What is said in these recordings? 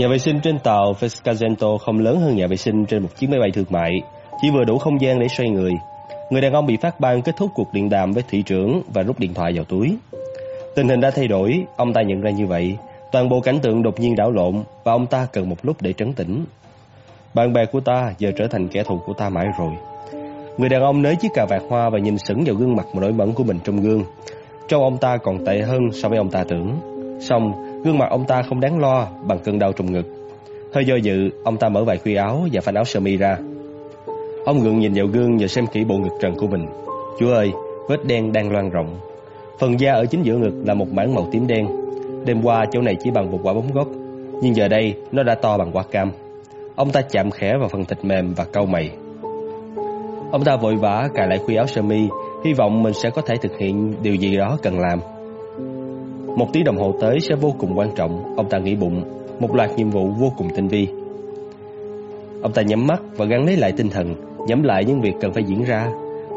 Nhà vệ sinh trên tàu Vescazento không lớn hơn nhà vệ sinh trên một chiếc máy bay thương mại, chỉ vừa đủ không gian để xoay người. Người đàn ông bị phát ban kết thúc cuộc điện đàm với thị trưởng và rút điện thoại vào túi. Tình hình đã thay đổi, ông ta nhận ra như vậy. Toàn bộ cảnh tượng đột nhiên đảo lộn và ông ta cần một lúc để trấn tĩnh. Bạn bè của ta giờ trở thành kẻ thù của ta mãi rồi. Người đàn ông nới chiếc cà vạt hoa và nhìn sững vào gương mặt nổi mẫn của mình trong gương. Trong ông ta còn tệ hơn so với ông ta tưởng. Xong, gương mặt ông ta không đáng lo bằng cơn đau trong ngực. Hơi do dự, ông ta mở vài khuy áo và phanh áo sơ mi ra. Ông gượng nhìn vào gương và xem kỹ bộ ngực trần của mình. Chúa ơi, vết đen đang loang rộng. Phần da ở chính giữa ngực là một mảng màu tím đen. Đêm qua chỗ này chỉ bằng một quả bóng gốc, nhưng giờ đây nó đã to bằng quả cam. Ông ta chạm khẽ vào phần thịt mềm và cau mày. Ông ta vội vã cài lại khuy áo sơ mi, hy vọng mình sẽ có thể thực hiện điều gì đó cần làm. Một tiếng đồng hồ tới sẽ vô cùng quan trọng, ông ta nghĩ bụng, một loạt nhiệm vụ vô cùng tinh vi. Ông ta nhắm mắt và gắn lấy lại tinh thần, nhắm lại những việc cần phải diễn ra.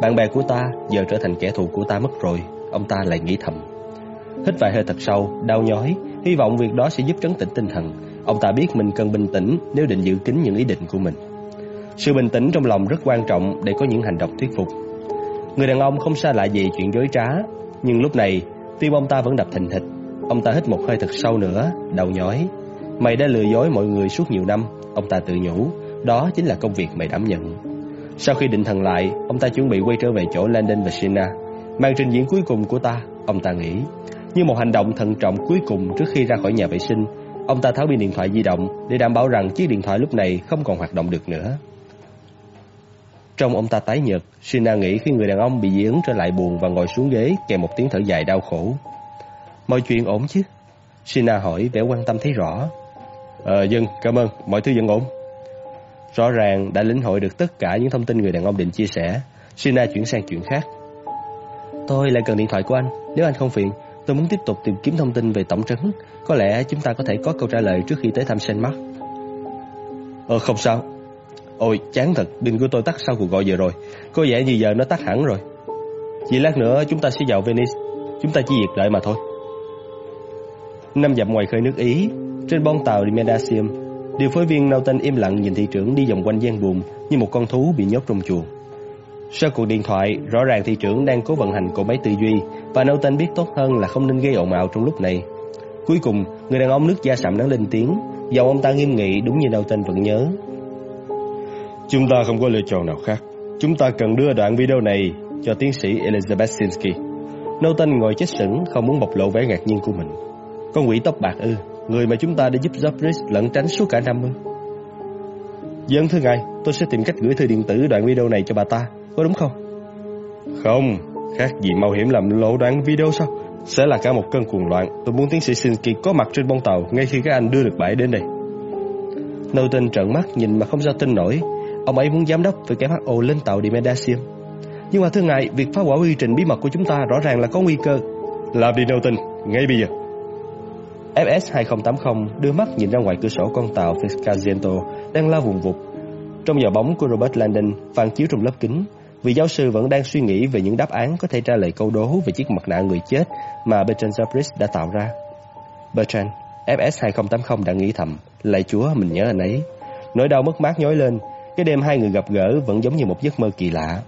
Bạn bè của ta giờ trở thành kẻ thù của ta mất rồi, ông ta lại nghĩ thầm. Hít vài hơi thật sâu, đau nhói, hy vọng việc đó sẽ giúp trấn tĩnh tinh thần. Ông ta biết mình cần bình tĩnh nếu định giữ kín những ý định của mình. Sự bình tĩnh trong lòng rất quan trọng để có những hành động thuyết phục. Người đàn ông không xa lạ gì chuyện dối trá, nhưng lúc này tim ông ta vẫn đập thình thịch. Ông ta hít một hơi thật sâu nữa, đầu nhói. Mày đã lừa dối mọi người suốt nhiều năm, ông ta tự nhủ, đó chính là công việc mày đảm nhận. Sau khi định thần lại, ông ta chuẩn bị quay trở về chỗ Landon và Sina. Màn trình diễn cuối cùng của ta, ông ta nghĩ, như một hành động thận trọng cuối cùng trước khi ra khỏi nhà vệ sinh, ông ta tháo pin điện thoại di động để đảm bảo rằng chiếc điện thoại lúc này không còn hoạt động được nữa. Trong ông ta tái nhợt, Sina nghĩ khi người đàn ông bị dị ứng trở lại buồn và ngồi xuống ghế kèm một tiếng thở dài đau khổ. Mọi chuyện ổn chứ? Sina hỏi vẻ quan tâm thấy rõ. Ờ, dân, cảm ơn, mọi thứ vẫn ổn. Rõ ràng đã lĩnh hội được tất cả những thông tin người đàn ông định chia sẻ. Sina chuyển sang chuyện khác. Tôi lại cần điện thoại của anh. Nếu anh không phiền, tôi muốn tiếp tục tìm kiếm thông tin về tổng trấn. Có lẽ chúng ta có thể có câu trả lời trước khi tới thăm Saint Mark. Ờ, không sao. Ôi, chán thật, pin của tôi tắt sau cuộc gọi vừa rồi. Có vẻ như giờ nó tắt hẳn rồi. Chỉ lát nữa chúng ta sẽ vào Venice. Chúng ta chỉ việc đợi mà thôi. Năm dặm ngoài khơi nước Ý, trên bon tàu Medasium, điều phối viên Naughton im lặng nhìn thị trưởng đi vòng quanh gian buồm như một con thú bị nhốt trong chuồng. Sau cuộc điện thoại, rõ ràng thị trưởng đang cố vận hành cỗ máy tư duy và Naughton biết tốt hơn là không nên gây ồn ào trong lúc này. Cuối cùng, người đàn ông nước da sạm đã lên tiếng, giọng ông ta nghiêm nghị đúng như Naughton vẫn nhớ. Chúng ta không có lựa chọn nào khác. Chúng ta cần đưa đoạn video này cho tiến sĩ Elizabeth Sinsky. Naughton ngồi chết sững, không muốn bộc lộ vẻ ngạc nhiên của mình. Con quỷ tóc bạc ư, người mà chúng ta đã giúp Jobris lẩn tránh suốt cả năm ư. Dân thưa ngài, tôi sẽ tìm cách gửi thư điện tử đoạn video này cho bà ta, có đúng không? Không, khác gì mạo hiểm làm lộ đoạn video sao? Sẽ là cả một cơn cuồng loạn. Tôi muốn tiến sĩ Sinsky có mặt trên bong tàu ngay khi các anh đưa được bãi đến đây. Norton trợn mắt nhìn mà không sao tin nổi. Ông ấy muốn giám đốc WHO lên tàu đi Medasium. Nhưng mà thưa ngài, việc phá hủy quy trình bí mật của chúng ta rõ ràng là có nguy cơ. Làm đi Norton, ngay bây giờ. FS-2080 đưa mắt nhìn ra ngoài cửa sổ con tàu Fiscagento đang lao vùng vụt. Trong giờ bóng của Robert Landon phản chiếu trong lớp kính, vị giáo sư vẫn đang suy nghĩ về những đáp án có thể trả lời câu đố về chiếc mặt nạ người chết mà Bertrand Zabris đã tạo ra. Bertrand, FS-2080 đã nghĩ thầm, lạy chúa mình nhớ anh ấy. Nỗi đau mất mát nhói lên, cái đêm hai người gặp gỡ vẫn giống như một giấc mơ kỳ lạ.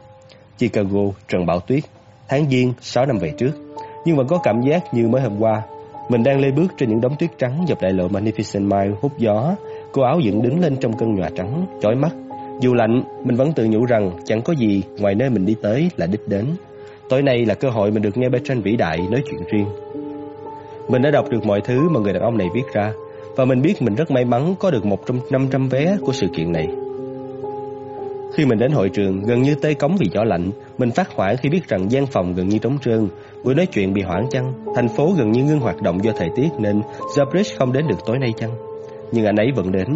Chicago, Trần Bão Tuyết, tháng Giêng 6 năm về trước, nhưng vẫn có cảm giác như mới hôm qua mình đang lê bước trên những đống tuyết trắng dọc đại lộ Magnificent Mile hút gió, cô áo dựng đứng lên trong cơn nhòa trắng, chói mắt. Dù lạnh, mình vẫn tự nhủ rằng chẳng có gì ngoài nơi mình đi tới là đích đến. Tối nay là cơ hội mình được nghe Bertrand vĩ đại nói chuyện riêng. Mình đã đọc được mọi thứ mà người đàn ông này viết ra, và mình biết mình rất may mắn có được một trong 500 vé của sự kiện này. Khi mình đến hội trường, gần như tê cống vì gió lạnh, mình phát hoảng khi biết rằng gian phòng gần như trống trơn, buổi nói chuyện bị hoãn chăng, thành phố gần như ngưng hoạt động do thời tiết nên Zabridge không đến được tối nay chăng. Nhưng anh ấy vẫn đến,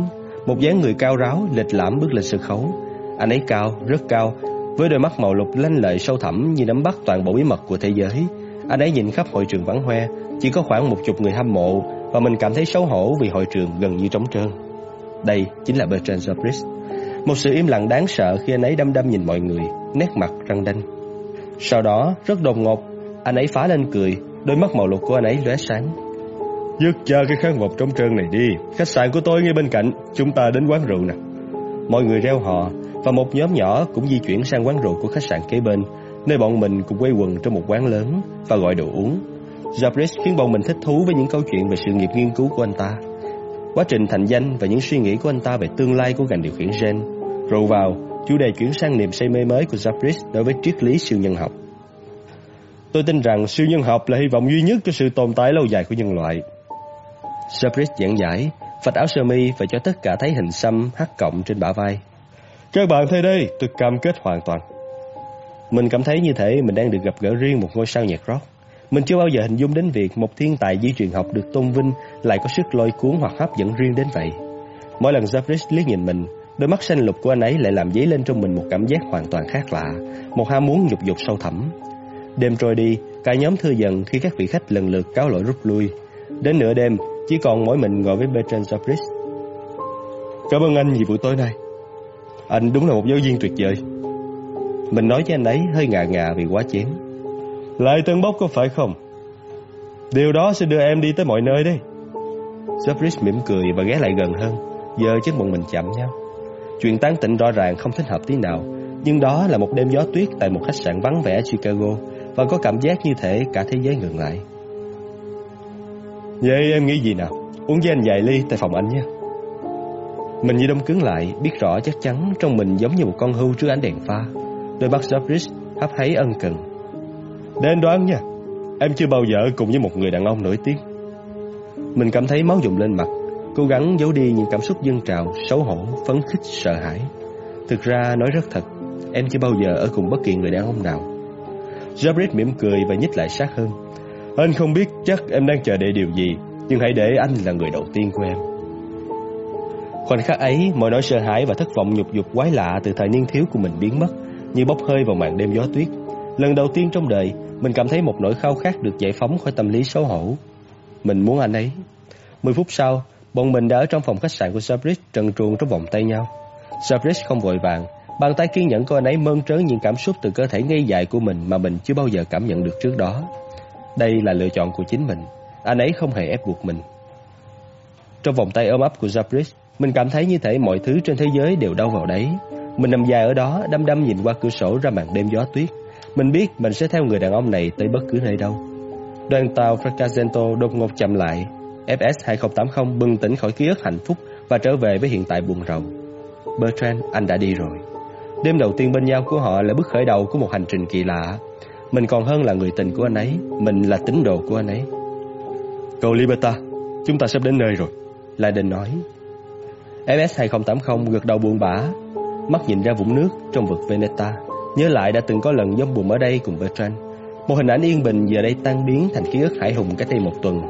một dáng người cao ráo, lịch lãm bước lên sân khấu. Anh ấy cao, rất cao, với đôi mắt màu lục lanh lợi sâu thẳm như nắm bắt toàn bộ bí mật của thế giới. Anh ấy nhìn khắp hội trường vắng hoe, chỉ có khoảng một chục người hâm mộ và mình cảm thấy xấu hổ vì hội trường gần như trống trơn. Đây chính là Bertrand Zabris. Một sự im lặng đáng sợ khi anh ấy đăm đăm nhìn mọi người, nét mặt răng đanh. Sau đó, rất đột ngột, anh ấy phá lên cười, đôi mắt màu lục của anh ấy lóe sáng. Dứt chờ cái kháng một trống trơn này đi Khách sạn của tôi ngay bên cạnh Chúng ta đến quán rượu nè Mọi người reo hò Và một nhóm nhỏ cũng di chuyển sang quán rượu của khách sạn kế bên Nơi bọn mình cùng quay quần trong một quán lớn Và gọi đồ uống Jabris khiến bọn mình thích thú với những câu chuyện về sự nghiệp nghiên cứu của anh ta Quá trình thành danh và những suy nghĩ của anh ta về tương lai của ngành điều khiển gen Rồi vào, chủ đề chuyển sang niềm say mê mới của Jabris đối với triết lý siêu nhân học Tôi tin rằng siêu nhân học là hy vọng duy nhất cho sự tồn tại lâu dài của nhân loại Jabris giảng giải, vạch áo sơ mi và cho tất cả thấy hình xăm hắc cộng trên bả vai. Các bạn thấy đây, tôi cam kết hoàn toàn. Mình cảm thấy như thể mình đang được gặp gỡ riêng một ngôi sao nhạc rock. Mình chưa bao giờ hình dung đến việc một thiên tài di truyền học được tôn vinh lại có sức lôi cuốn hoặc hấp dẫn riêng đến vậy. Mỗi lần Jabris liếc nhìn mình, đôi mắt xanh lục của anh ấy lại làm dấy lên trong mình một cảm giác hoàn toàn khác lạ, một ham muốn nhục dục sâu thẳm. Đêm trôi đi, cả nhóm thư dần khi các vị khách lần lượt cáo lỗi rút lui. Đến nửa đêm, chỉ còn mỗi mình ngồi với Bertrand Zabris Cảm ơn anh vì buổi tối nay Anh đúng là một giáo viên tuyệt vời Mình nói với anh ấy hơi ngà ngà vì quá chén lại tân bốc có phải không? Điều đó sẽ đưa em đi tới mọi nơi đấy. Jeffries mỉm cười và ghé lại gần hơn. Giờ chân bọn mình chạm nhau. Chuyện tán tỉnh rõ ràng không thích hợp tí nào. Nhưng đó là một đêm gió tuyết Tại một khách sạn vắng vẻ Chicago Và có cảm giác như thể cả thế giới ngừng lại. Vậy em nghĩ gì nào? Uống với anh vài ly tại phòng anh nhé. Mình như đông cứng lại, Biết rõ chắc chắn trong mình giống như một con hưu trước ánh đèn pha. Đôi mắt Jeffries hấp háy ân cần. Để anh đoán nha Em chưa bao giờ cùng với một người đàn ông nổi tiếng. Mình cảm thấy máu dùng lên mặt Cố gắng giấu đi những cảm xúc dâng trào Xấu hổ, phấn khích, sợ hãi. Thực ra nói rất thật Em chưa bao giờ ở cùng bất kỳ người đàn ông nào. Jabrit mỉm cười và nhích lại sát hơn. Anh không biết chắc em đang chờ đợi điều gì Nhưng hãy để anh là người đầu tiên của em. Khoảnh khắc ấy Mọi nỗi sợ hãi và thất vọng nhục dục quái lạ Từ thời niên thiếu của mình biến mất Như bốc hơi vào màn đêm gió tuyết. Lần đầu tiên trong đời mình cảm thấy một nỗi khao khát được giải phóng khỏi tâm lý xấu hổ. Mình muốn anh ấy. Mười phút sau, Bọn mình đã ở trong phòng khách sạn của Sabrit Trần truồng trong vòng tay nhau. Sabrit không vội vàng, Bàn tay kiên nhẫn của anh ấy mơn trớn những cảm xúc từ cơ thể ngây dại của mình Mà mình chưa bao giờ cảm nhận được trước đó. Đây là lựa chọn của chính mình. Anh ấy không hề ép buộc mình. Trong vòng tay ôm ấp của Jabris Mình cảm thấy như thể mọi thứ trên thế giới đều đau vào đấy. Mình nằm dài ở đó, Đăm đăm nhìn qua cửa sổ ra màn đêm gió tuyết. Mình biết mình sẽ theo người đàn ông này Tới bất cứ nơi đâu. Đoàn tàu Fracasento đột ngột chậm lại. FS 2080 bừng tỉnh khỏi ký ức hạnh phúc Và trở về với hiện tại buồn rầu. Bertrand, anh đã đi rồi. Đêm đầu tiên bên nhau của họ là bước khởi đầu của một hành trình kỳ lạ. Mình còn hơn là người tình của anh ấy Mình là tín đồ của anh ấy. Cầu Liberta Chúng ta sắp đến nơi rồi Lại nói. FS 2080 gật đầu buồn bã Mắt nhìn ra vũng nước trong vực Veneta Nhớ lại đã từng có lần giống bùm ở đây cùng Bertrand. Một hình ảnh yên bình giờ đây tan biến thành ký ức hải hùng cách đây một tuần.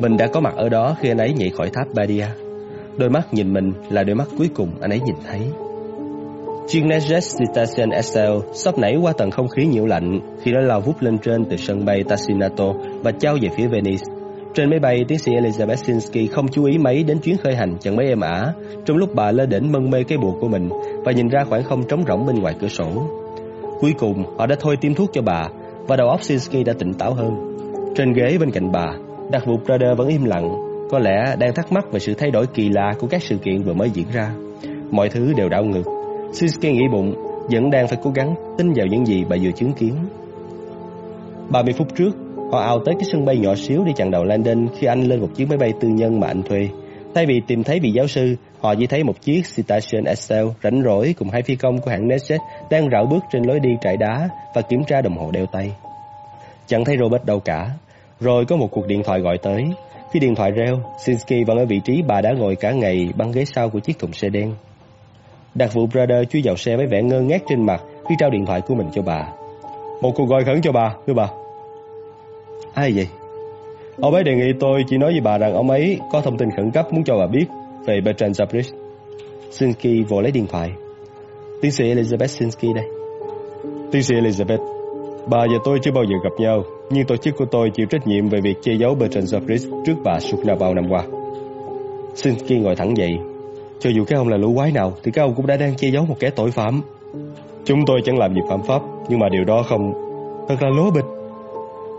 Mình đã có mặt ở đó khi anh ấy nhảy khỏi tháp Badia. Đôi mắt nhìn mình là đôi mắt cuối cùng anh ấy nhìn thấy. Chiếc Netjet Citation SL sắp nảy qua tầng không khí nhiễu lạnh khi nó lao vút lên trên từ sân bay Tassinato và trao về phía Venice. Trên máy bay, tiến sĩ Elizabeth Sinsky không chú ý mấy đến chuyến khởi hành chẳng mấy êm ả, trong lúc bà lơ đỉnh mân mê cái buộc của mình và nhìn ra khoảng không trống rỗng bên ngoài cửa sổ. Cuối cùng, họ đã thôi tiêm thuốc cho bà và đầu óc Sinsky đã tỉnh táo hơn. Trên ghế bên cạnh bà, đặc vụ Prader vẫn im lặng, có lẽ đang thắc mắc về sự thay đổi kỳ lạ của các sự kiện vừa mới diễn ra. Mọi thứ đều đảo ngược Sinsky nghĩ bụng Vẫn đang phải cố gắng tin vào những gì bà vừa chứng kiến 30 phút trước Họ ào tới cái sân bay nhỏ xíu đi chặn đầu Landon Khi anh lên một chiếc máy bay tư nhân mà anh thuê Thay vì tìm thấy vị giáo sư Họ chỉ thấy một chiếc Citation Excel rảnh rỗi cùng hai phi công của hãng NetJet đang rảo bước trên lối đi trải đá và kiểm tra đồng hồ đeo tay. Chẳng thấy Robert đâu cả. Rồi có một cuộc điện thoại gọi tới. Khi điện thoại reo, Sinsky vẫn ở vị trí bà đã ngồi cả ngày băng ghế sau của chiếc thùng xe đen. Đặc vụ Brother chui vào xe với vẻ ngơ ngác trên mặt khi trao điện thoại của mình cho bà. Một cuộc gọi khẩn cho bà, thưa bà. Ai vậy? Ông ấy đề nghị tôi chỉ nói với bà rằng ông ấy có thông tin khẩn cấp muốn cho bà biết về Bertrand Zabris. Sinsky vội lấy điện thoại. Tiến sĩ Elizabeth Sinsky đây. Tiến sĩ Elizabeth, bà và tôi chưa bao giờ gặp nhau, nhưng tổ chức của tôi chịu trách nhiệm về việc che giấu Bertrand Zabris trước bà suốt bao năm qua. Sinsky ngồi thẳng dậy, cho dù cái ông là lũ quái nào Thì các ông cũng đã đang che giấu một kẻ tội phạm Chúng tôi chẳng làm gì phạm pháp Nhưng mà điều đó không Thật là lố bịch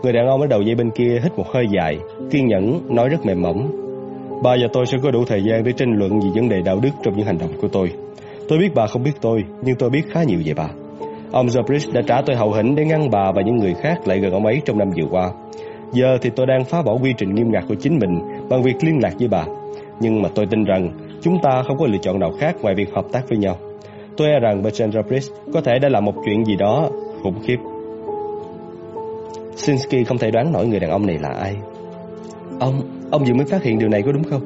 Người đàn ông ở đầu dây bên kia hít một hơi dài, kiên nhẫn, nói rất mềm mỏng. Bà và tôi sẽ có đủ thời gian để tranh luận về vấn đề đạo đức trong những hành động của tôi. Tôi biết bà không biết tôi, nhưng tôi biết khá nhiều về bà. Ông Zabris đã trả tôi hậu hĩnh để ngăn bà và những người khác lại gần ông ấy trong năm vừa qua. Giờ thì tôi đang phá bỏ quy trình nghiêm ngặt của chính mình bằng việc liên lạc với bà. Nhưng mà tôi tin rằng chúng ta không có lựa chọn nào khác ngoài việc hợp tác với nhau. Tôi e rằng Bertrand Zabris có thể đã làm một chuyện gì đó khủng khiếp. Sinsky không thể đoán nổi người đàn ông này là ai. Ông, ông vừa mới phát hiện điều này có đúng không?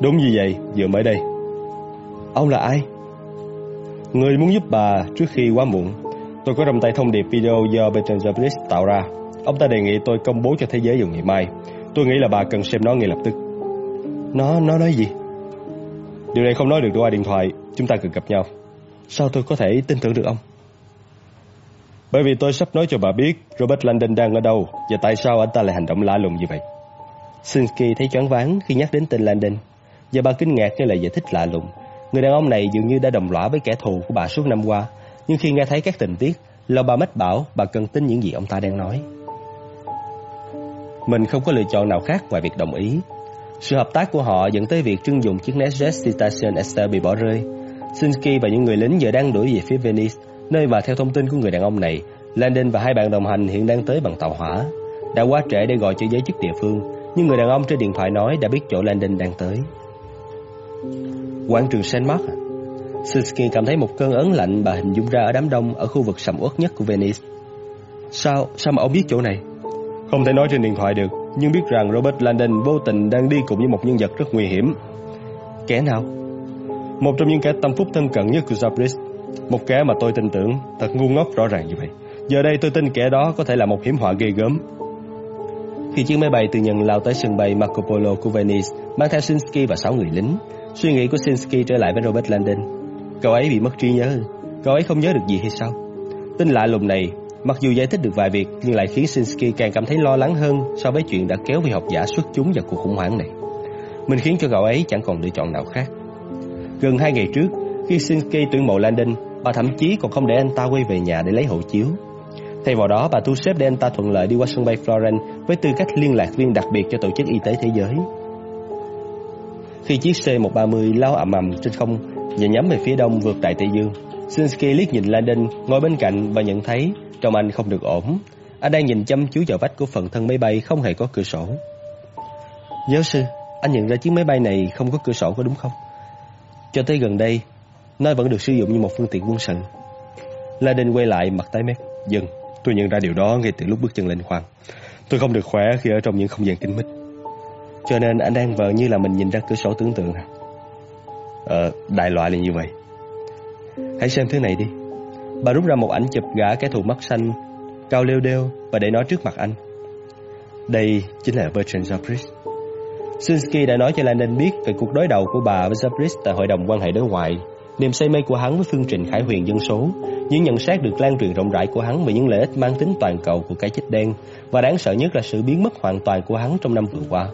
Đúng như vậy, vừa mới đây. Ông là ai? Người muốn giúp bà trước khi quá muộn. Tôi có trong tay thông điệp video do Bertrand Zabris tạo ra. Ông ta đề nghị tôi công bố cho thế giới vào ngày mai. Tôi nghĩ là bà cần xem nó ngay lập tức. Nó, nó nói gì? Điều này không nói được qua à, điện thoại, chúng ta cần gặp nhau. Sao tôi có thể tin tưởng được ông? Bởi vì tôi sắp nói cho bà biết Robert Landon đang ở đâu và tại sao anh ta lại hành động lạ lùng như vậy. Sinsky thấy choáng váng khi nhắc đến tên Landon và bà kinh ngạc với lời giải thích lạ lùng. Người đàn ông này dường như đã đồng lõa với kẻ thù của bà suốt năm qua, nhưng khi nghe thấy các tình tiết, lòng bà mách bảo bà cần tin những gì ông ta đang nói. Mình không có lựa chọn nào khác ngoài việc đồng ý. Sự hợp tác của họ dẫn tới việc trưng dụng chiếc NetJet Citation Esther bị bỏ rơi. Sinsky và những người lính giờ đang đuổi về phía Venice, nơi mà theo thông tin của người đàn ông này, Landon và hai bạn đồng hành hiện đang tới bằng tàu hỏa. Đã quá trễ để gọi cho giới chức địa phương, nhưng người đàn ông trên điện thoại nói đã biết chỗ Landon đang tới. Quảng trường Saint Mark? Sinsky cảm thấy một cơn ớn lạnh bà hình dung ra ở đám đông ở khu vực sầm uất nhất của Venice. Sao, sao mà ông biết chỗ này? Không thể nói trên điện thoại được, nhưng biết rằng Robert Landon vô tình đang đi cùng với một nhân vật rất nguy hiểm. Kẻ nào? Một trong những kẻ tâm phúc thân cận nhất của Zabris. Một kẻ mà tôi tin tưởng, thật ngu ngốc rõ ràng như vậy. Giờ đây tôi tin kẻ đó có thể là một hiểm họa ghê gớm. Khi chiếc máy bay từ Nhân lao tới sân bay Marco Polo của Venice, mang theo Sinsky và sáu người lính, suy nghĩ của Sinsky trở lại với Robert Landon. Cậu ấy bị mất trí nhớ, cậu ấy không nhớ được gì hay sao? Tin lạ lùng này Mặc dù giải thích được vài việc nhưng lại khiến Sinsky càng cảm thấy lo lắng hơn so với chuyện đã kéo vị học giả xuất chúng vào cuộc khủng hoảng này. Mình khiến cho cậu ấy chẳng còn lựa chọn nào khác. Gần hai ngày trước, khi Sinsky tuyển mộ Landon, bà thậm chí còn không để anh ta quay về nhà để lấy hộ chiếu. Thay vào đó, bà thu xếp để anh ta thuận lợi đi qua sân bay Florence với tư cách liên lạc viên đặc biệt cho Tổ chức Y tế Thế giới. Khi chiếc C-130 lao ầm ầm trên không và nhắm về phía đông vượt Đại Tây Dương, Sinsky liếc nhìn Landon ngồi bên cạnh và nhận thấy trong anh không được ổn Anh đang nhìn chăm chú vào vách của phần thân máy bay Không hề có cửa sổ Giáo sư, anh nhận ra chiếc máy bay này Không có cửa sổ có đúng không Cho tới gần đây nó vẫn được sử dụng như một phương tiện quân sự La Đinh quay lại mặt tái mét. Dừng, tôi nhận ra điều đó ngay từ lúc bước chân lên khoang. Tôi không được khỏe khi ở trong những không gian kín mít. Cho nên anh đang vờ như là mình nhìn ra cửa sổ tưởng tượng. Hả Ờ, đại loại là như vậy. Hãy xem thứ này đi. Bà rút ra một ảnh chụp gã kẻ thù mắt xanh, cao leo đeo và để nó trước mặt anh. Đây chính là Bertrand Zabris. Sinsky đã nói cho Landon biết về cuộc đối đầu của bà với Zabris tại Hội đồng quan hệ đối ngoại, niềm say mê của hắn với phương trình khải huyền dân số, những nhận xét được lan truyền rộng rãi của hắn về những lợi ích mang tính toàn cầu của cái chết đen và đáng sợ nhất là sự biến mất hoàn toàn của hắn trong năm vừa qua.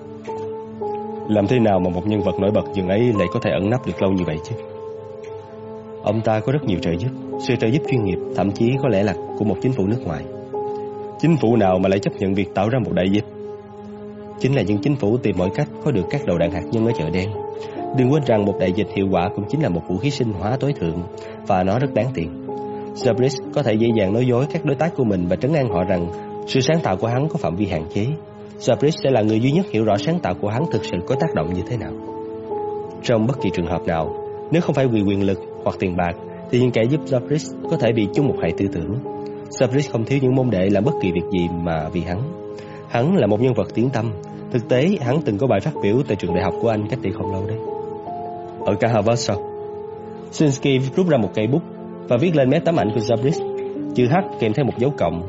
Làm thế nào mà một nhân vật nổi bật dường ấy lại có thể ẩn nấp được lâu như vậy chứ? Ông ta có rất nhiều trợ giúp, sự trợ giúp chuyên nghiệp, thậm chí có lẽ là của một chính phủ nước ngoài. Chính phủ nào mà lại chấp nhận việc tạo ra một đại dịch? Chính là những chính phủ tìm mọi cách có được các đầu đạn hạt nhân ở chợ đen. Đừng quên rằng một đại dịch hiệu quả cũng chính là một vũ khí sinh hóa tối thượng và nó rất đáng tiền. Zabris có thể dễ dàng nói dối các đối tác của mình và trấn an họ rằng sự sáng tạo của hắn có phạm vi hạn chế. Zabris sẽ là người duy nhất hiểu rõ sáng tạo của hắn thực sự có tác động như thế nào. Trong bất kỳ trường hợp nào, nếu không phải vì quyền lực hoặc tiền bạc, thì những kẻ giúp Zabris có thể bị chung một hệ tư tưởng. Zabris không thiếu những môn đệ làm bất kỳ việc gì mà vì hắn. Hắn là một nhân vật tiếng tâm. Thực tế, hắn từng có bài phát biểu tại trường đại học của anh cách đây không lâu đấy. Ở cả Harvard sao? Sinsky rút ra một cây bút và viết lên mép tấm ảnh của Zabris, chữ H kèm theo một dấu cộng.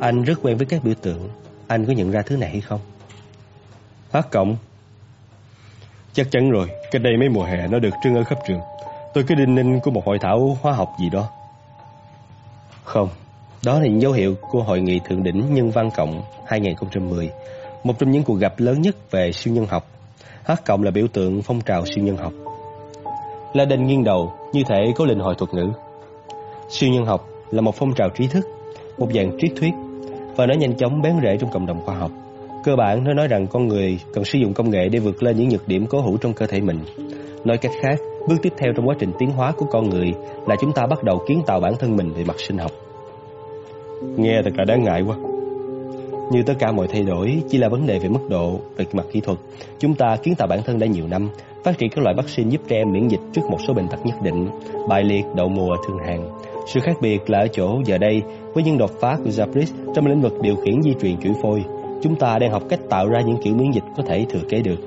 Anh rất quen với các biểu tượng. Anh có nhận ra thứ này hay không? H cộng Chắc chắn rồi, cách đây mấy mùa hè nó được trưng ở khắp trường. Tôi cứ đinh ninh của một hội thảo hóa học gì đó. Không, đó là những dấu hiệu của Hội nghị Thượng đỉnh Nhân văn Cộng 2010, một trong những cuộc gặp lớn nhất về siêu nhân học. H cộng là biểu tượng phong trào siêu nhân học. La Đinh nghiêng đầu, như thể có linh hồi thuật ngữ. Siêu nhân học là một phong trào trí thức, một dạng triết thuyết. và nó nhanh chóng bén rễ trong cộng đồng khoa học. Cơ bản nó nói rằng con người cần sử dụng công nghệ để vượt lên những nhược điểm cố hữu trong cơ thể mình. Nói cách khác, bước tiếp theo trong quá trình tiến hóa của con người là chúng ta bắt đầu kiến tạo bản thân mình về mặt sinh học. Nghe thật là đáng ngại quá. Như tất cả mọi thay đổi chỉ là vấn đề về mức độ, về mặt kỹ thuật. Chúng ta kiến tạo bản thân đã nhiều năm, phát triển các loại vaccine giúp trẻ em miễn dịch trước một số bệnh tật nhất định, bại liệt, đậu mùa, thương hàn. Sự khác biệt là ở chỗ giờ đây, với những đột phá của Zabris trong lĩnh vực điều khiển di truyền chuỗi phôi, chúng ta đang học cách tạo ra những kiểu miễn dịch có thể thừa kế được.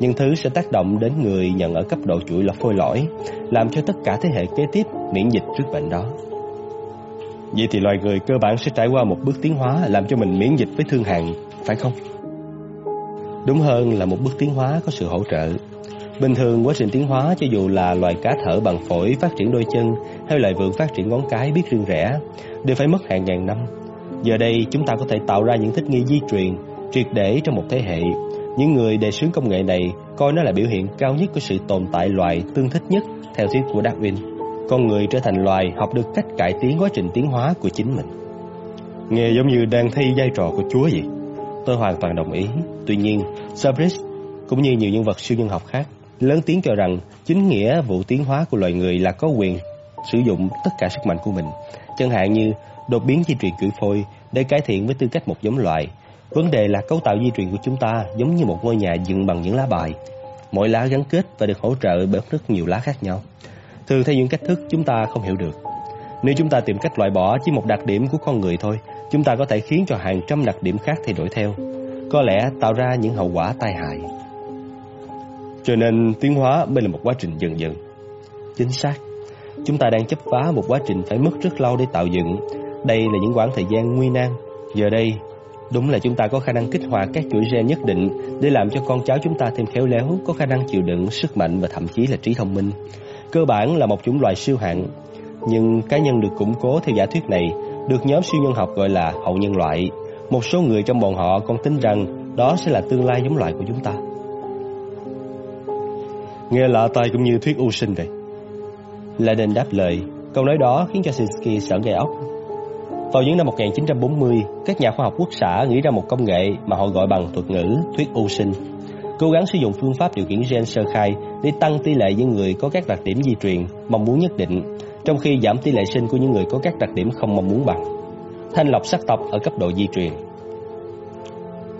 Những thứ sẽ tác động đến người nhận ở cấp độ chuỗi là phôi lõi, làm cho tất cả thế hệ kế tiếp miễn dịch trước bệnh đó. Vậy thì loài người cơ bản sẽ trải qua một bước tiến hóa làm cho mình miễn dịch với thương hàn, phải không? Đúng hơn là một bước tiến hóa có sự hỗ trợ. Bình thường quá trình tiến hóa cho dù là loài cá thở bằng phổi phát triển đôi chân hay loài vượn phát triển ngón cái biết riêng rẽ, đều phải mất hàng ngàn năm. Giờ đây chúng ta có thể tạo ra những thích nghi di truyền triệt để trong một thế hệ. Những người đề xướng công nghệ này coi nó là biểu hiện cao nhất của sự tồn tại loài tương thích nhất theo thuyết của Darwin con người trở thành loài học được cách cải tiến quá trình tiến hóa của chính mình. Nghe giống như đang thi vai trò của Chúa vậy. Tôi hoàn toàn đồng ý. Tuy nhiên, Sabris cũng như nhiều nhân vật siêu nhân học khác lớn tiếng cho rằng chính nghĩa vụ tiến hóa của loài người là có quyền sử dụng tất cả sức mạnh của mình, chẳng hạn như đột biến di truyền cửi phôi để cải thiện với tư cách một giống loài. Vấn đề là cấu tạo di truyền của chúng ta giống như một ngôi nhà dựng bằng những lá bài. Mỗi lá gắn kết và được hỗ trợ bởi rất nhiều lá khác nhau thường theo những cách thức chúng ta không hiểu được. Nếu chúng ta tìm cách loại bỏ chỉ một đặc điểm của con người thôi, chúng ta có thể khiến cho hàng trăm đặc điểm khác thay đổi theo, có lẽ tạo ra những hậu quả tai hại. Cho nên tiến hóa mới là một quá trình dần dần. Chính xác, chúng ta đang chấp phá một quá trình phải mất rất lâu để tạo dựng. Đây là những quãng thời gian nguy nan. Giờ đây, đúng là chúng ta có khả năng kích hoạt các chuỗi gen nhất định để làm cho con cháu chúng ta thêm khéo léo, có khả năng chịu đựng sức mạnh và thậm chí là trí thông minh cơ bản là một chủng loài siêu hạng, nhưng cá nhân được củng cố theo giả thuyết này được nhóm siêu nhân học gọi là hậu nhân loại. Một số người trong bọn họ còn tin rằng đó sẽ là tương lai giống loài của chúng ta. Nghe lạ tai cũng như thuyết u sinh vậy. Lenin đáp lời, câu nói đó khiến cho Sinsky sợ gai ốc. Vào những năm 1940, các nhà khoa học quốc xã nghĩ ra một công nghệ mà họ gọi bằng thuật ngữ thuyết u sinh cố gắng sử dụng phương pháp điều khiển gen sơ khai để tăng tỷ lệ những người có các đặc điểm di truyền mong muốn nhất định, trong khi giảm tỷ lệ sinh của những người có các đặc điểm không mong muốn bằng. Thanh lọc sắc tộc ở cấp độ di truyền.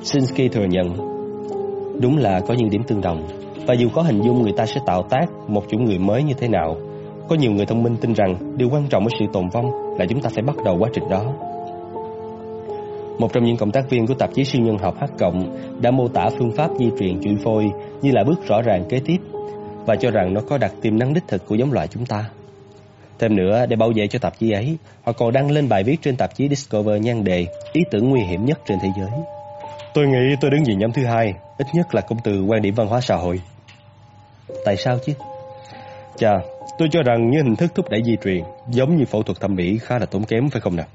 Sinsky thừa nhận, đúng là có những điểm tương đồng, và dù có hình dung người ta sẽ tạo tác một chủng người mới như thế nào, có nhiều người thông minh tin rằng điều quan trọng ở sự tồn vong là chúng ta phải bắt đầu quá trình đó. Một trong những cộng tác viên của tạp chí siêu nhân học H cộng đã mô tả phương pháp di truyền chuỗi phôi như là bước rõ ràng kế tiếp và cho rằng nó có đặc tiềm năng đích thực của giống loài chúng ta. Thêm nữa, để bảo vệ cho tạp chí ấy, họ còn đăng lên bài viết trên tạp chí Discover nhan đề ý tưởng nguy hiểm nhất trên thế giới. Tôi nghĩ tôi đứng về nhóm thứ hai, ít nhất là công từ quan điểm văn hóa xã hội. Tại sao chứ? Chà, tôi cho rằng những hình thức thúc đẩy di truyền giống như phẫu thuật thẩm mỹ khá là tốn kém phải không nào?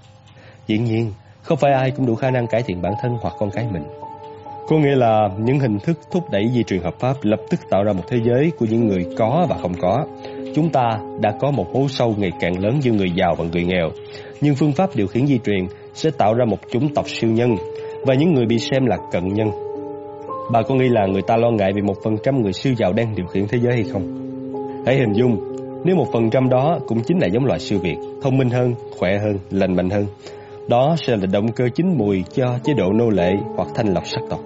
Dĩ nhiên, không phải ai cũng đủ khả năng cải thiện bản thân hoặc con cái mình. Có nghĩa là những hình thức thúc đẩy di truyền hợp pháp lập tức tạo ra một thế giới của những người có và không có. Chúng ta đã có một hố sâu ngày càng lớn giữa người giàu và người nghèo. Nhưng phương pháp điều khiển di truyền sẽ tạo ra một chủng tộc siêu nhân và những người bị xem là cận nhân. Bà có nghĩ là người ta lo ngại vì một phần trăm người siêu giàu đang điều khiển thế giới hay không? Hãy hình dung, nếu một phần trăm đó cũng chính là giống loại siêu việt, thông minh hơn, khỏe hơn, lành mạnh hơn, đó sẽ là động cơ chính mùi cho chế độ nô lệ hoặc thanh lọc sắc tộc.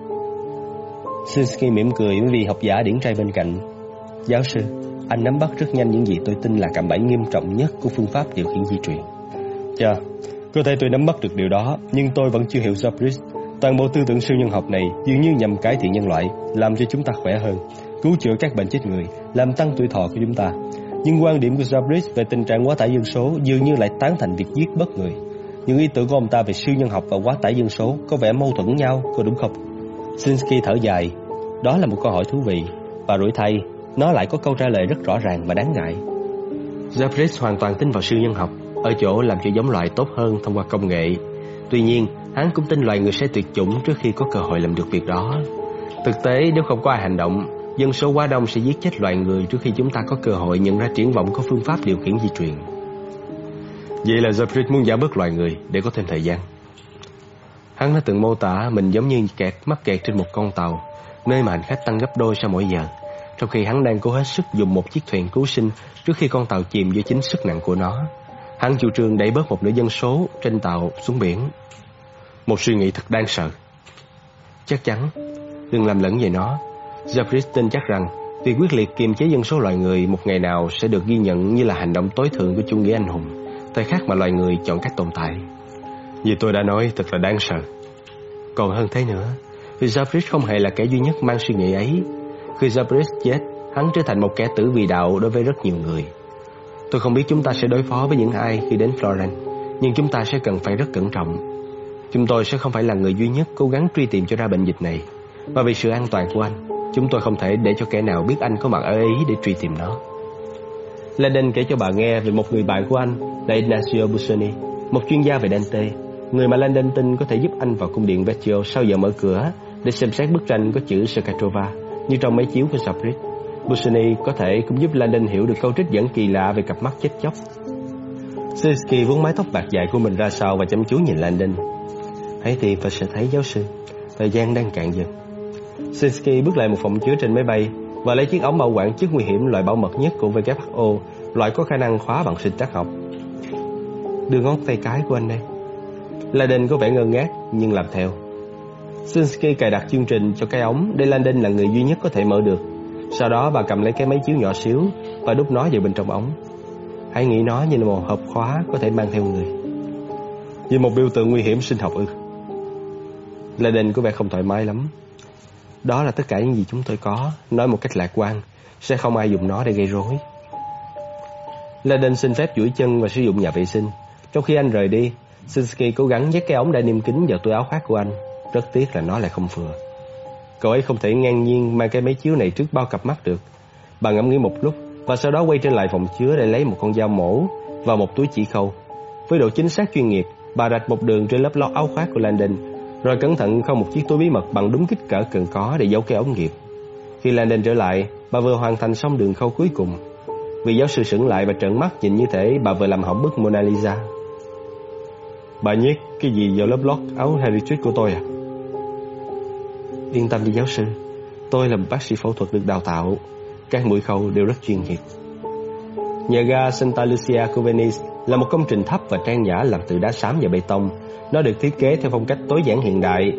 Sinsky mỉm cười với vị học giả điển trai bên cạnh. Giáo sư, anh nắm bắt rất nhanh những gì tôi tin là cạm bẫy nghiêm trọng nhất của phương pháp điều khiển di truyền. Chà, có thể tôi nắm bắt được điều đó, nhưng tôi vẫn chưa hiểu Zabris. Toàn bộ tư tưởng siêu nhân học này dường như nhằm cải thiện nhân loại, làm cho chúng ta khỏe hơn, cứu chữa các bệnh chết người, làm tăng tuổi thọ của chúng ta. Nhưng quan điểm của Zabris về tình trạng quá tải dân số dường như lại tán thành việc giết bất người. Những ý tưởng của ông ta về siêu nhân học và quá tải dân số có vẻ mâu thuẫn nhau, có đúng không? Sinsky thở dài. Đó là một câu hỏi thú vị. Và rủi thay, nó lại có câu trả lời rất rõ ràng và đáng ngại. Jeffries hoàn toàn tin vào siêu nhân học, ở chỗ làm cho giống loài tốt hơn thông qua công nghệ. Tuy nhiên, hắn cũng tin loài người sẽ tuyệt chủng trước khi có cơ hội làm được việc đó. Thực tế, nếu không có ai hành động, dân số quá đông sẽ giết chết loài người trước khi chúng ta có cơ hội nhận ra triển vọng của phương pháp điều khiển di truyền. Vậy là Jeffrey muốn giả bớt loài người để có thêm thời gian. Hắn đã từng mô tả mình giống như kẹt mắc kẹt trên một con tàu, nơi mà hành khách tăng gấp đôi sau mỗi giờ, trong khi hắn đang cố hết sức dùng một chiếc thuyền cứu sinh trước khi con tàu chìm do chính sức nặng của nó. Hắn chủ trương đẩy bớt một nửa dân số trên tàu xuống biển. Một suy nghĩ thật đáng sợ. Chắc chắn, đừng làm lẫn về nó. Jeffries tin chắc rằng việc quyết liệt kiềm chế dân số loài người một ngày nào sẽ được ghi nhận như là hành động tối thượng của chủ nghĩa anh hùng, thời khắc mà loài người chọn cách tồn tại. Như tôi đã nói, thật là đáng sợ. Còn hơn thế nữa, vì Jeffries không hề là kẻ duy nhất mang suy nghĩ ấy. Khi Zabris chết, hắn trở thành một kẻ tử vì đạo đối với rất nhiều người. Tôi không biết chúng ta sẽ đối phó với những ai khi đến Florence, nhưng chúng ta sẽ cần phải rất cẩn trọng. Chúng tôi sẽ không phải là người duy nhất cố gắng truy tìm cho ra bệnh dịch này. Và vì sự an toàn của anh, chúng tôi không thể để cho kẻ nào biết anh có mặt ở ấy để truy tìm nó. Lenin kể cho bà nghe về một người bạn của anh là Ignacio Busoni, một chuyên gia về Dante, người mà Landon tin có thể giúp anh vào cung điện Vecchio sau giờ mở cửa để xem xét bức tranh có chữ Scatrova như trong máy chiếu của Saprit. Busoni có thể cũng giúp Landon hiểu được câu trích dẫn kỳ lạ về cặp mắt chết chóc. Siski vuốt mái tóc bạc dài của mình ra sau và chăm chú nhìn Landon. Hãy thì và sẽ thấy giáo sư, thời gian đang cạn dần. Siski bước lại một phòng chứa trên máy bay và lấy chiếc ống bảo quản chất nguy hiểm loại bảo mật nhất của WHO, loại có khả năng khóa bằng sinh trắc học. Đưa ngón tay cái của anh đây. Landon có vẻ ngơ ngác nhưng làm theo. Sinsky cài đặt chương trình cho cái ống để Landon là người duy nhất có thể mở được. Sau đó bà cầm lấy cái máy chiếu nhỏ xíu và đút nó vào bên trong ống. Hãy nghĩ nó như là một hộp khóa có thể mang theo người. Như một biểu tượng nguy hiểm sinh học ư. Landon có vẻ không thoải mái lắm. Đó là tất cả những gì chúng tôi có, nói một cách lạc quan, sẽ không ai dùng nó để gây rối. Landon xin phép duỗi chân và sử dụng nhà vệ sinh. Trong khi anh rời đi, Sinsky cố gắng nhét cái ống đã niêm kính vào túi áo khoác của anh. Rất tiếc là nó lại không vừa. Cậu ấy không thể ngang nhiên mang cái máy chiếu này trước bao cặp mắt được. Bà ngẫm nghĩ một lúc và sau đó quay trở lại phòng chứa để lấy một con dao mổ và một túi chỉ khâu. Với độ chính xác chuyên nghiệp, bà rạch một đường trên lớp lót áo khoác của Landon, rồi cẩn thận khâu một chiếc túi bí mật bằng đúng kích cỡ cần có để giấu cái ống nghiệp. Khi Landon trở lại, bà vừa hoàn thành xong đường khâu cuối cùng. Vị giáo sư sững lại và trợn mắt nhìn như thể bà vừa làm hỏng bức Mona Lisa. Bà nhét cái gì vào lớp lót áo Harry Street của tôi à? Yên tâm đi giáo sư, tôi là một bác sĩ phẫu thuật được đào tạo, các mũi khâu đều rất chuyên nghiệp. Nhà ga Santa Lucia của Venice là một công trình thấp và trang nhã làm từ đá xám và bê tông. Nó được thiết kế theo phong cách tối giản hiện đại,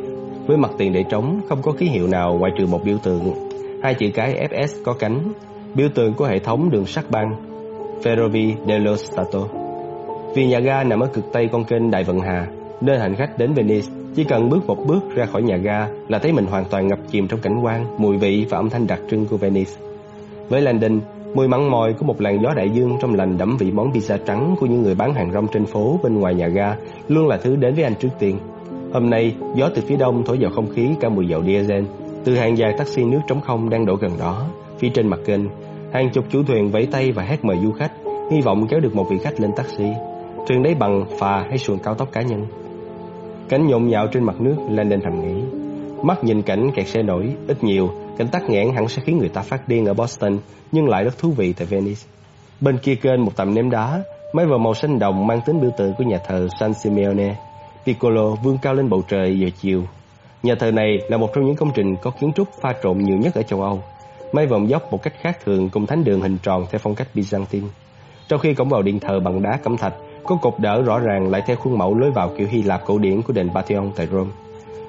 với mặt tiền để trống, không có ký hiệu nào ngoại trừ một biểu tượng. Hai chữ cái FS có cánh, biểu tượng của hệ thống đường sắt băng Ferrovie dello Stato. Vì nhà ga nằm ở cực tây con kênh Đại Vận Hà, nên hành khách đến Venice chỉ cần bước một bước ra khỏi nhà ga là thấy mình hoàn toàn ngập chìm trong cảnh quan, mùi vị và âm thanh đặc trưng của Venice. Với London, mùi mặn mòi của một làn gió đại dương trong lành đẫm vị món pizza trắng của những người bán hàng rong trên phố bên ngoài nhà ga luôn là thứ đến với anh trước tiên. Hôm nay, gió từ phía đông thổi vào không khí cả mùi dầu diesel từ hàng dài taxi nước trống không đang đổ gần đó. Phía trên mặt kênh, hàng chục chủ thuyền vẫy tay và hét mời du khách, hy vọng kéo được một vị khách lên taxi. Thuyền đấy bằng phà hay xuồng cao tốc cá nhân. Cảnh nhộn nhạo trên mặt nước lên lên thầm nghĩ. Mắt nhìn cảnh kẹt xe nổi, ít nhiều, cảnh tắc nghẽn hẳn sẽ khiến người ta phát điên ở Boston, nhưng lại rất thú vị tại Venice. Bên kia kênh một tầm ném đá, Máy vợ màu xanh đồng mang tính biểu tượng của nhà thờ San Simeone. Piccolo vươn cao lên bầu trời giờ chiều. Nhà thờ này là một trong những công trình có kiến trúc pha trộn nhiều nhất ở châu Âu. Máy vòng dốc một cách khác thường cùng thánh đường hình tròn theo phong cách Byzantine. Trong khi cổng vào điện thờ bằng đá cẩm thạch có cột đỡ rõ ràng lại theo khuôn mẫu lối vào kiểu Hy Lạp cổ điển của đền Pantheon tại Rome.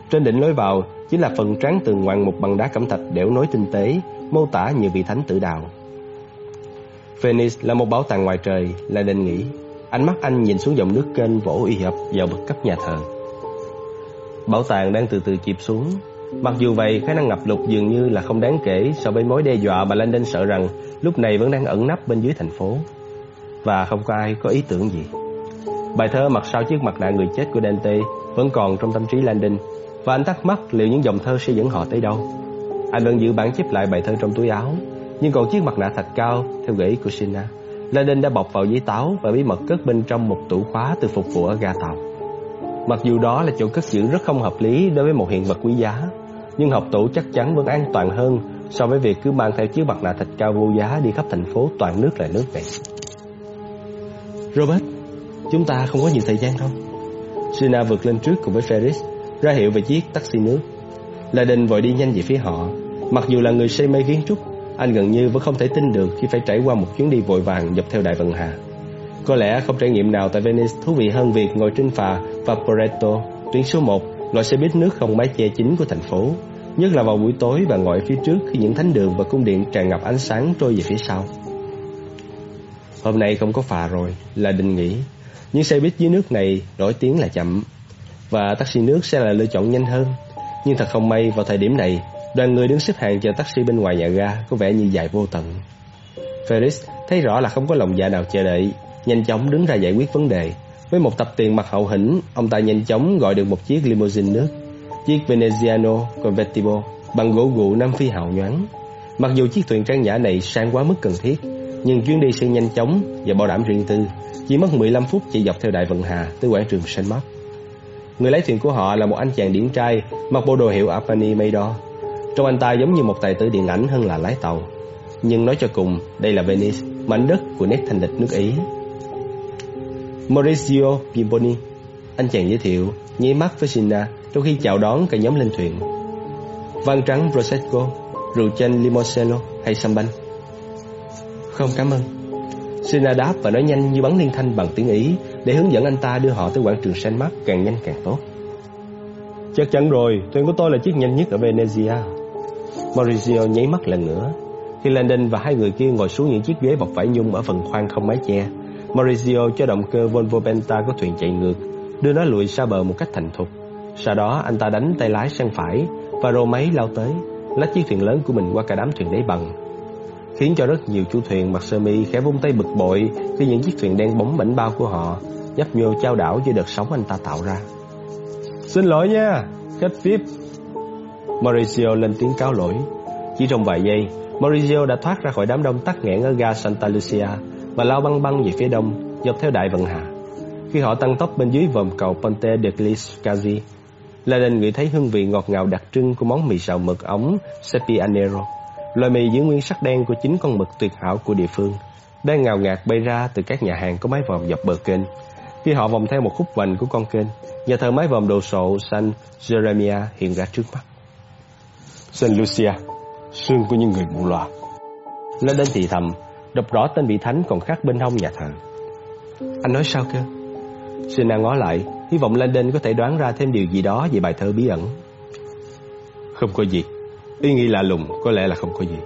Trên đỉnh lối vào chính là phần tráng tường ngoạn mục bằng đá cẩm thạch đẽo nối tinh tế, mô tả nhiều vị thánh tử đạo. Venice là một bảo tàng ngoài trời, là đền nghĩ. Ánh mắt anh nhìn xuống dòng nước kênh vỗ y hợp vào bậc cấp nhà thờ. Bảo tàng đang từ từ chìm xuống. Mặc dù vậy, khả năng ngập lụt dường như là không đáng kể so với mối đe dọa mà London sợ rằng lúc này vẫn đang ẩn nấp bên dưới thành phố. Và không có ai có ý tưởng gì. Bài thơ mặt sau chiếc mặt nạ người chết của Dante vẫn còn trong tâm trí Landon và anh thắc mắc liệu những dòng thơ sẽ dẫn họ tới đâu. Anh vẫn giữ bản chép lại bài thơ trong túi áo, nhưng còn chiếc mặt nạ thạch cao theo gợi ý của Sina, Landon đã bọc vào giấy táo và bí mật cất bên trong một tủ khóa từ phục vụ ở ga tàu. Mặc dù đó là chỗ cất giữ rất không hợp lý đối với một hiện vật quý giá, nhưng hộp tủ chắc chắn vẫn an toàn hơn so với việc cứ mang theo chiếc mặt nạ thạch cao vô giá đi khắp thành phố toàn nước lại nước này. Robert, Chúng ta không có nhiều thời gian đâu Sina vượt lên trước cùng với Ferris ra hiệu về chiếc taxi nước. La Đình vội đi nhanh về phía họ. Mặc dù là người say mê kiến trúc, anh gần như vẫn không thể tin được khi phải trải qua một chuyến đi vội vàng dọc theo đại vận hà. Có lẽ không trải nghiệm nào tại Venice thú vị hơn việc ngồi trên phà Vaporetto, tuyến số 1, loại xe buýt nước không mái che chính của thành phố, nhất là vào buổi tối và ngồi phía trước khi những thánh đường và cung điện tràn ngập ánh sáng trôi về phía sau. Hôm nay không có phà rồi, là định nghỉ. Nhưng xe buýt dưới nước này nổi tiếng là chậm, và taxi nước sẽ là lựa chọn nhanh hơn. Nhưng thật không may vào thời điểm này, đoàn người đứng xếp hàng chờ taxi bên ngoài nhà ga có vẻ như dài vô tận. Ferris thấy rõ là không có lòng dạ nào chờ đợi, nhanh chóng đứng ra giải quyết vấn đề. Với một tập tiền mặt hậu hĩnh, ông ta nhanh chóng gọi được một chiếc limousine nước, chiếc Veneziano Convertible bằng gỗ gụ Nam Phi hào nhoáng. Mặc dù chiếc thuyền trang nhã này sang quá mức cần thiết, nhưng chuyến đi sẽ nhanh chóng và bảo đảm riêng tư, chỉ mất 15 phút chạy dọc theo đại vận hà tới quảng trường Saint Mark. Người lái thuyền của họ là một anh chàng điển trai mặc bộ đồ hiệu Armani Maydor. Trông anh ta giống như một tài tử điện ảnh hơn là lái tàu. Nhưng nói cho cùng, đây là Venice, mảnh đất của nét thanh lịch nước Ý. Maurizio Pimponi, anh chàng giới thiệu, nháy mắt với Sina trong khi chào đón cả nhóm lên thuyền. Vang trắng Prosecco, rượu chanh Limoncello hay Samban? Không cảm ơn. Sina đáp và nói nhanh như bắn liên thanh bằng tiếng Ý để hướng dẫn anh ta đưa họ tới quảng trường Saint Mark càng nhanh càng tốt. Chắc chắn rồi, thuyền của tôi là chiếc nhanh nhất ở Venezia. Maurizio nháy mắt lần nữa. Khi Landon và hai người kia ngồi xuống những chiếc ghế bọc vải nhung ở phần khoang không mái che, Maurizio cho động cơ Volvo Penta của thuyền chạy ngược, đưa nó lùi xa bờ một cách thành thục. Sau đó anh ta đánh tay lái sang phải và rô máy lao tới, lách chiếc thuyền lớn của mình qua cả đám thuyền đáy bằng. Khiến cho rất nhiều chủ thuyền mặc sơ mi khẽ vung tay bực bội khi những chiếc thuyền đen bóng bảnh bao của họ nhấp nhô trao đảo dưới đợt sóng anh ta tạo ra. Xin lỗi nha, khách VIP. Mauricio lên tiếng cáo lỗi. Chỉ trong vài giây, Mauricio đã thoát ra khỏi đám đông tắc nghẽn ở ga Santa Lucia và lao băng băng về phía đông, dọc theo đại vận hà. Khi họ tăng tốc bên dưới vòm cầu Ponte de Gliscazi, Laden ngửi thấy hương vị ngọt ngào đặc trưng của món mì xào mực ống Sepianero, loại mì giữ nguyên sắc đen của chính con mực tuyệt hảo của địa phương, đang ngào ngạt bay ra từ các nhà hàng có mái vòm dọc bờ kênh. Khi họ vòng theo một khúc vành của con kênh, nhà thờ mái vòm đồ sộ San Jeremia hiện ra trước mắt. Saint Lucia, xương của những người mù loà. Lên đến thì thầm, đọc rõ tên vị thánh còn khắc bên hông nhà thờ. Anh nói sao cơ? Sina ngó lại, hy vọng Landon có thể đoán ra thêm điều gì đó về bài thơ bí ẩn. Không có gì. Ý nghĩ lạ lùng có lẽ là không có gì.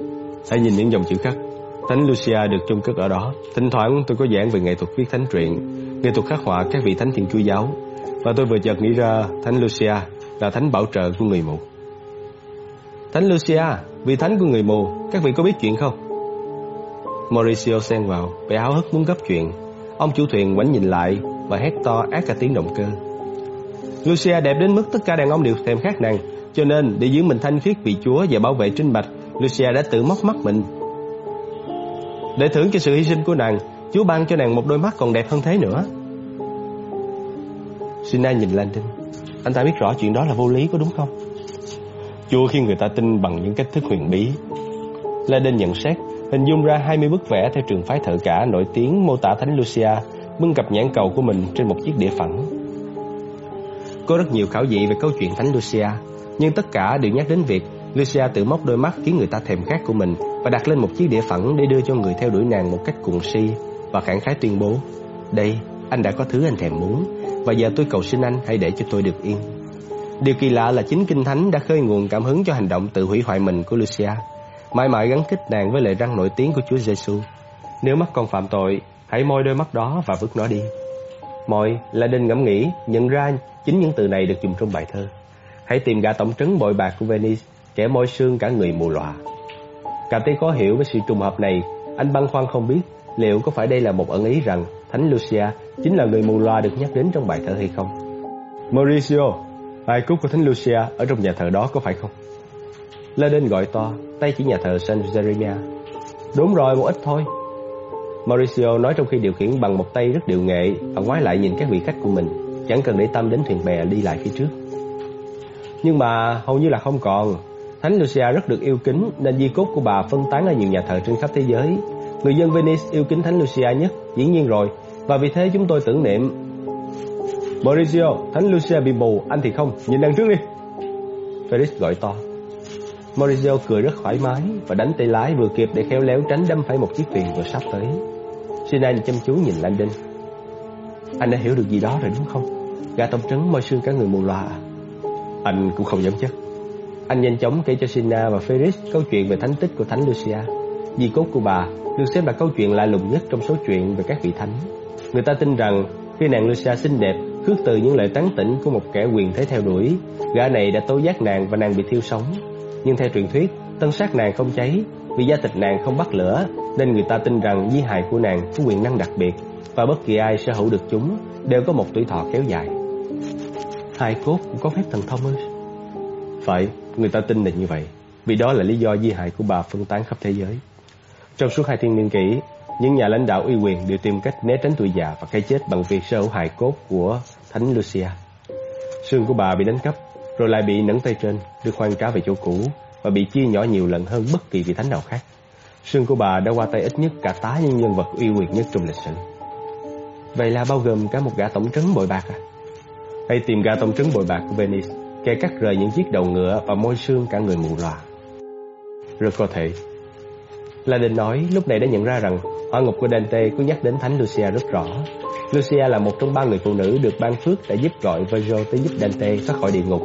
Hãy nhìn những dòng chữ khắc. Thánh Lucia được chôn cất ở đó. Thỉnh thoảng tôi có giảng về nghệ thuật viết thánh truyện, nghệ thuật khắc họa các vị thánh thiên chúa giáo. Và tôi vừa chợt nghĩ ra Thánh Lucia là thánh bảo trợ của người mù. Thánh Lucia, vị thánh của người mù, các vị có biết chuyện không? Mauricio xen vào, vẻ háo hức muốn gấp chuyện. Ông chủ thuyền ngoảnh nhìn lại và hét to ác cả tiếng động cơ. Lucia đẹp đến mức tất cả đàn ông đều thèm khát nàng, cho nên để giữ mình thanh khiết vì Chúa và bảo vệ trinh bạch, Lucia đã tự móc mắt mình. Để thưởng cho sự hy sinh của nàng, Chúa ban cho nàng một đôi mắt còn đẹp hơn thế nữa. Sina nhìn lên Landon, anh ta biết rõ chuyện đó là vô lý có đúng không? Chúa khi người ta tin bằng những cách thức huyền bí. Landon nhận xét, hình dung ra 20 bức vẽ theo trường phái thợ cả nổi tiếng mô tả Thánh Lucia bưng cặp nhãn cầu của mình trên một chiếc đĩa phẳng. Có rất nhiều khảo dị về câu chuyện Thánh Lucia, nhưng tất cả đều nhắc đến việc Lucia tự móc đôi mắt khiến người ta thèm khát của mình và đặt lên một chiếc đĩa phẳng để đưa cho người theo đuổi nàng một cách cuồng si và khẳng khái tuyên bố: "Đây, anh đã có thứ anh thèm muốn, và giờ tôi cầu xin anh hãy để cho tôi được yên." Điều kỳ lạ là chính Kinh Thánh đã khơi nguồn cảm hứng cho hành động tự hủy hoại mình của Lucia, mãi mãi gắn kết nàng với lời răng nổi tiếng của Chúa Giêsu. Nếu mắt con phạm tội, hãy môi đôi mắt đó và vứt nó đi. Môi là đinh ngẫm nghĩ, nhận ra chính những từ này được dùng trong bài thơ. Hãy tìm gã tổng trấn bội bạc của Venice, kẻ môi xương cả người mù lòa. Cảm thấy khó hiểu với sự trùng hợp này, anh băn khoăn không biết liệu có phải đây là một ẩn ý rằng Thánh Lucia chính là người mù loa được nhắc đến trong bài thơ hay không. Mauricio, bài cúc của Thánh Lucia ở trong nhà thờ đó có phải không? Lê Đinh gọi to, tay chỉ nhà thờ San Jeremia. Đúng rồi, một ít thôi. Mauricio nói trong khi điều khiển bằng một tay rất điệu nghệ và ngoái lại nhìn các vị khách của mình, chẳng cần để tâm đến thuyền bè đi lại phía trước. Nhưng mà hầu như là không còn. Thánh Lucia rất được yêu kính nên di cốt của bà phân tán ở nhiều nhà thờ trên khắp thế giới. Người dân Venice yêu kính Thánh Lucia nhất, dĩ nhiên rồi, và vì thế chúng tôi tưởng niệm. Maurizio, Thánh Lucia bị bù, anh thì không, nhìn đằng trước đi. Felix gọi to. Maurizio cười rất thoải mái và đánh tay lái vừa kịp để khéo léo tránh đâm phải một chiếc thuyền vừa sắp tới. Sinan chăm chú nhìn Landon. Anh đã hiểu được gì đó rồi đúng không? Gà tông trứng môi xương cả người mù loà à? Anh cũng không dám chắc. Anh nhanh chóng kể cho Sina và Ferris câu chuyện về thánh tích của Thánh Lucia. Di cốt của bà được xem là câu chuyện lạ lùng nhất trong số chuyện về các vị thánh. Người ta tin rằng khi nàng Lucia xinh đẹp, khước từ những lời tán tỉnh của một kẻ quyền thế theo đuổi, gã này đã tố giác nàng và nàng bị thiêu sống. Nhưng theo truyền thuyết, tân sát nàng không cháy vì da thịt nàng không bắt lửa, nên người ta tin rằng di hài của nàng có quyền năng đặc biệt và bất kỳ ai sở hữu được chúng đều có một tuổi thọ kéo dài. Hai cốt cũng có phép thần thông ư? Phải, người ta tin là như vậy, vì đó là lý do di hại của bà phân tán khắp thế giới. Trong suốt hai thiên niên kỷ, những nhà lãnh đạo uy quyền đều tìm cách né tránh tuổi già và cái chết bằng việc sở hữu hài cốt của Thánh Lucia. Xương của bà bị đánh cắp, rồi lại bị nấn tay trên, được khoan trả về chỗ cũ và bị chia nhỏ nhiều lần hơn bất kỳ vị thánh nào khác. Xương của bà đã qua tay ít nhất cả tá những nhân vật uy quyền nhất trong lịch sử. Vậy là bao gồm cả một gã tổng trấn bội bạc à? Hãy tìm ra tông trấn bội bạc của Venice, kẻ cắt rời những chiếc đầu ngựa và môi xương cả người mù lòa. Rất có thể. La Đình nói lúc này đã nhận ra rằng hỏa ngục của Dante có nhắc đến Thánh Lucia rất rõ. Lucia là một trong ba người phụ nữ được ban phước đã giúp gọi Virgil tới giúp Dante thoát khỏi địa ngục.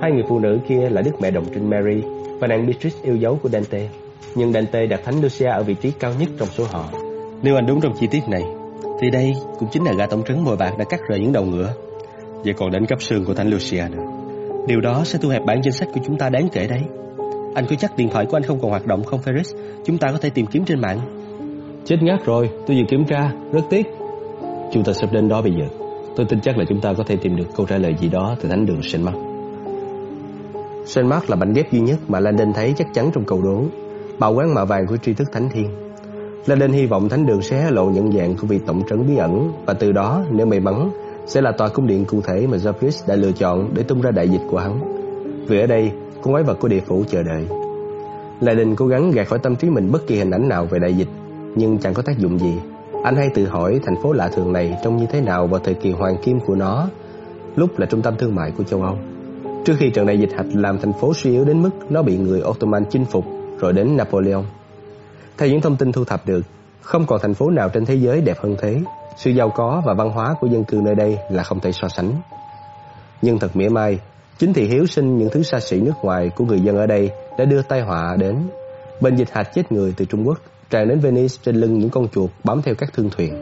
Hai người phụ nữ kia là Đức Mẹ Đồng Trinh Mary và nàng Beatrice yêu dấu của Dante. Nhưng Dante đặt Thánh Lucia ở vị trí cao nhất trong số họ. Nếu anh đúng trong chi tiết này, thì đây cũng chính là gã tổng trấn mồi bạc đã cắt rời những đầu ngựa và còn đánh cắp xương của Thánh Lucia nữa. Điều đó sẽ thu hẹp bản danh sách của chúng ta đáng kể đấy. Anh có chắc điện thoại của anh không còn hoạt động không Ferris. Chúng ta có thể tìm kiếm trên mạng. Chết ngát rồi, tôi vừa kiểm tra, rất tiếc. Chúng ta sắp đến đó bây giờ. Tôi tin chắc là chúng ta có thể tìm được câu trả lời gì đó từ thánh đường Saint Mark. Saint Mark là mảnh ghép duy nhất mà Landon thấy chắc chắn trong cầu đố. Bảo quán mạ vàng của tri thức thánh thiên. Landon hy vọng thánh đường sẽ lộ nhận dạng của vị tổng trấn bí ẩn Và từ đó, nếu may mắn, sẽ là tòa cung điện cụ thể mà Jabris đã lựa chọn để tung ra đại dịch của hắn. Vì ở đây, con quái vật của địa phủ chờ đợi. Landon cố gắng gạt khỏi tâm trí mình bất kỳ hình ảnh nào về đại dịch Nhưng chẳng có tác dụng gì. Anh hay tự hỏi thành phố lạ thường này trông như thế nào vào thời kỳ hoàng kim của nó Lúc là trung tâm thương mại của châu Âu. Trước khi trận đại dịch hạch làm thành phố suy yếu đến mức nó bị người Ottoman chinh phục Rồi đến Napoleon. Theo những thông tin thu thập được, không còn thành phố nào trên thế giới đẹp hơn thế. Sự giàu có và văn hóa của dân cư nơi đây là không thể so sánh. Nhưng thật mỉa mai, chính thị hiếu sinh những thứ xa xỉ nước ngoài của người dân ở đây đã đưa tai họa đến. Bệnh dịch hạch chết người từ Trung Quốc tràn đến Venice trên lưng những con chuột bám theo các thương thuyền.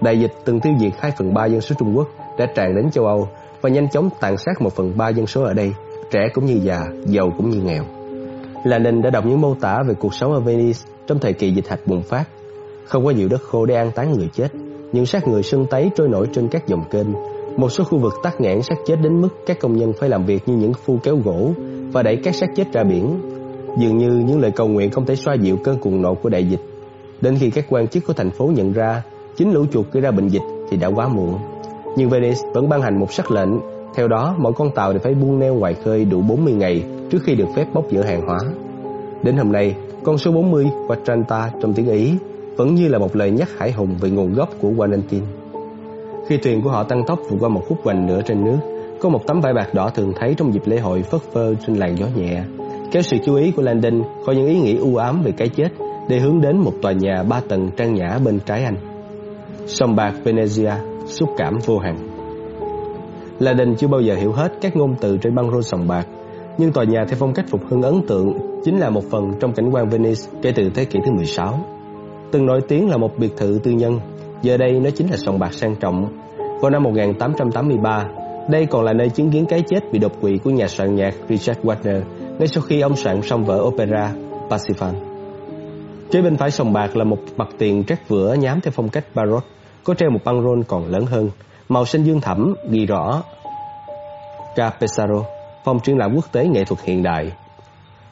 Đại dịch từng tiêu diệt 2 phần 3 dân số Trung Quốc đã tràn đến châu Âu và nhanh chóng tàn sát 1 phần 3 dân số ở đây, trẻ cũng như già, giàu cũng như nghèo. Lenin đã đọc những mô tả về cuộc sống ở Venice trong thời kỳ dịch hạch bùng phát. Không có nhiều đất khô để an táng người chết, những xác người sưng tấy trôi nổi trên các dòng kênh. Một số khu vực tắc nghẽn xác chết đến mức các công nhân phải làm việc như những phu kéo gỗ và đẩy các xác chết ra biển. Dường như những lời cầu nguyện không thể xoa dịu cơn cuồng nộ của đại dịch. Đến khi các quan chức của thành phố nhận ra chính lũ chuột gây ra bệnh dịch thì đã quá muộn. Nhưng Venice vẫn ban hành một sắc lệnh, theo đó mỗi con tàu đều phải buông neo ngoài khơi đủ 40 ngày trước khi được phép bốc dỡ hàng hóa. Đến hôm nay, con số 40 Quattranta trong tiếng Ý vẫn như là một lời nhắc hải hùng về nguồn gốc của Valentine. Khi thuyền của họ tăng tốc vượt qua một khúc quanh nữa trên nước, có một tấm vải bạc đỏ thường thấy trong dịp lễ hội phất phơ trên làn gió nhẹ, kéo sự chú ý của Landon khỏi những ý nghĩ u ám về cái chết để hướng đến một tòa nhà ba tầng trang nhã bên trái anh. Sông bạc Venezia, xúc cảm vô hạn. Landon chưa bao giờ hiểu hết các ngôn từ trên băng rôn sòng bạc nhưng tòa nhà theo phong cách phục hưng ấn tượng chính là một phần trong cảnh quan Venice kể từ thế kỷ thứ 16. Từng nổi tiếng là một biệt thự tư nhân, giờ đây nó chính là sòng bạc sang trọng. Vào năm 1883, đây còn là nơi chứng kiến cái chết bị đột quỵ của nhà soạn nhạc Richard Wagner ngay sau khi ông soạn xong vở opera Parsifal. Trên bên phải sòng bạc là một mặt tiền trét vữa nhám theo phong cách Baroque, có treo một băng rôn còn lớn hơn, màu xanh dương thẳm ghi rõ Capesaro phòng triển lãm quốc tế nghệ thuật hiện đại.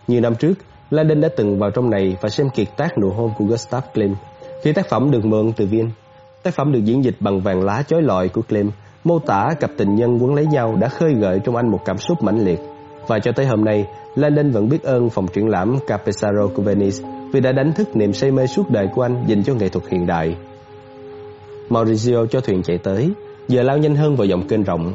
Nhiều năm trước, Landon đã từng vào trong này và xem kiệt tác nụ hôn của Gustav Klimt khi tác phẩm được mượn từ Viên. Tác phẩm được diễn dịch bằng vàng lá chói lọi của Klimt, mô tả cặp tình nhân quấn lấy nhau đã khơi gợi trong anh một cảm xúc mãnh liệt. Và cho tới hôm nay, Landon vẫn biết ơn phòng triển lãm Capesaro của Venice vì đã đánh thức niềm say mê suốt đời của anh dành cho nghệ thuật hiện đại. Maurizio cho thuyền chạy tới, giờ lao nhanh hơn vào dòng kênh rộng.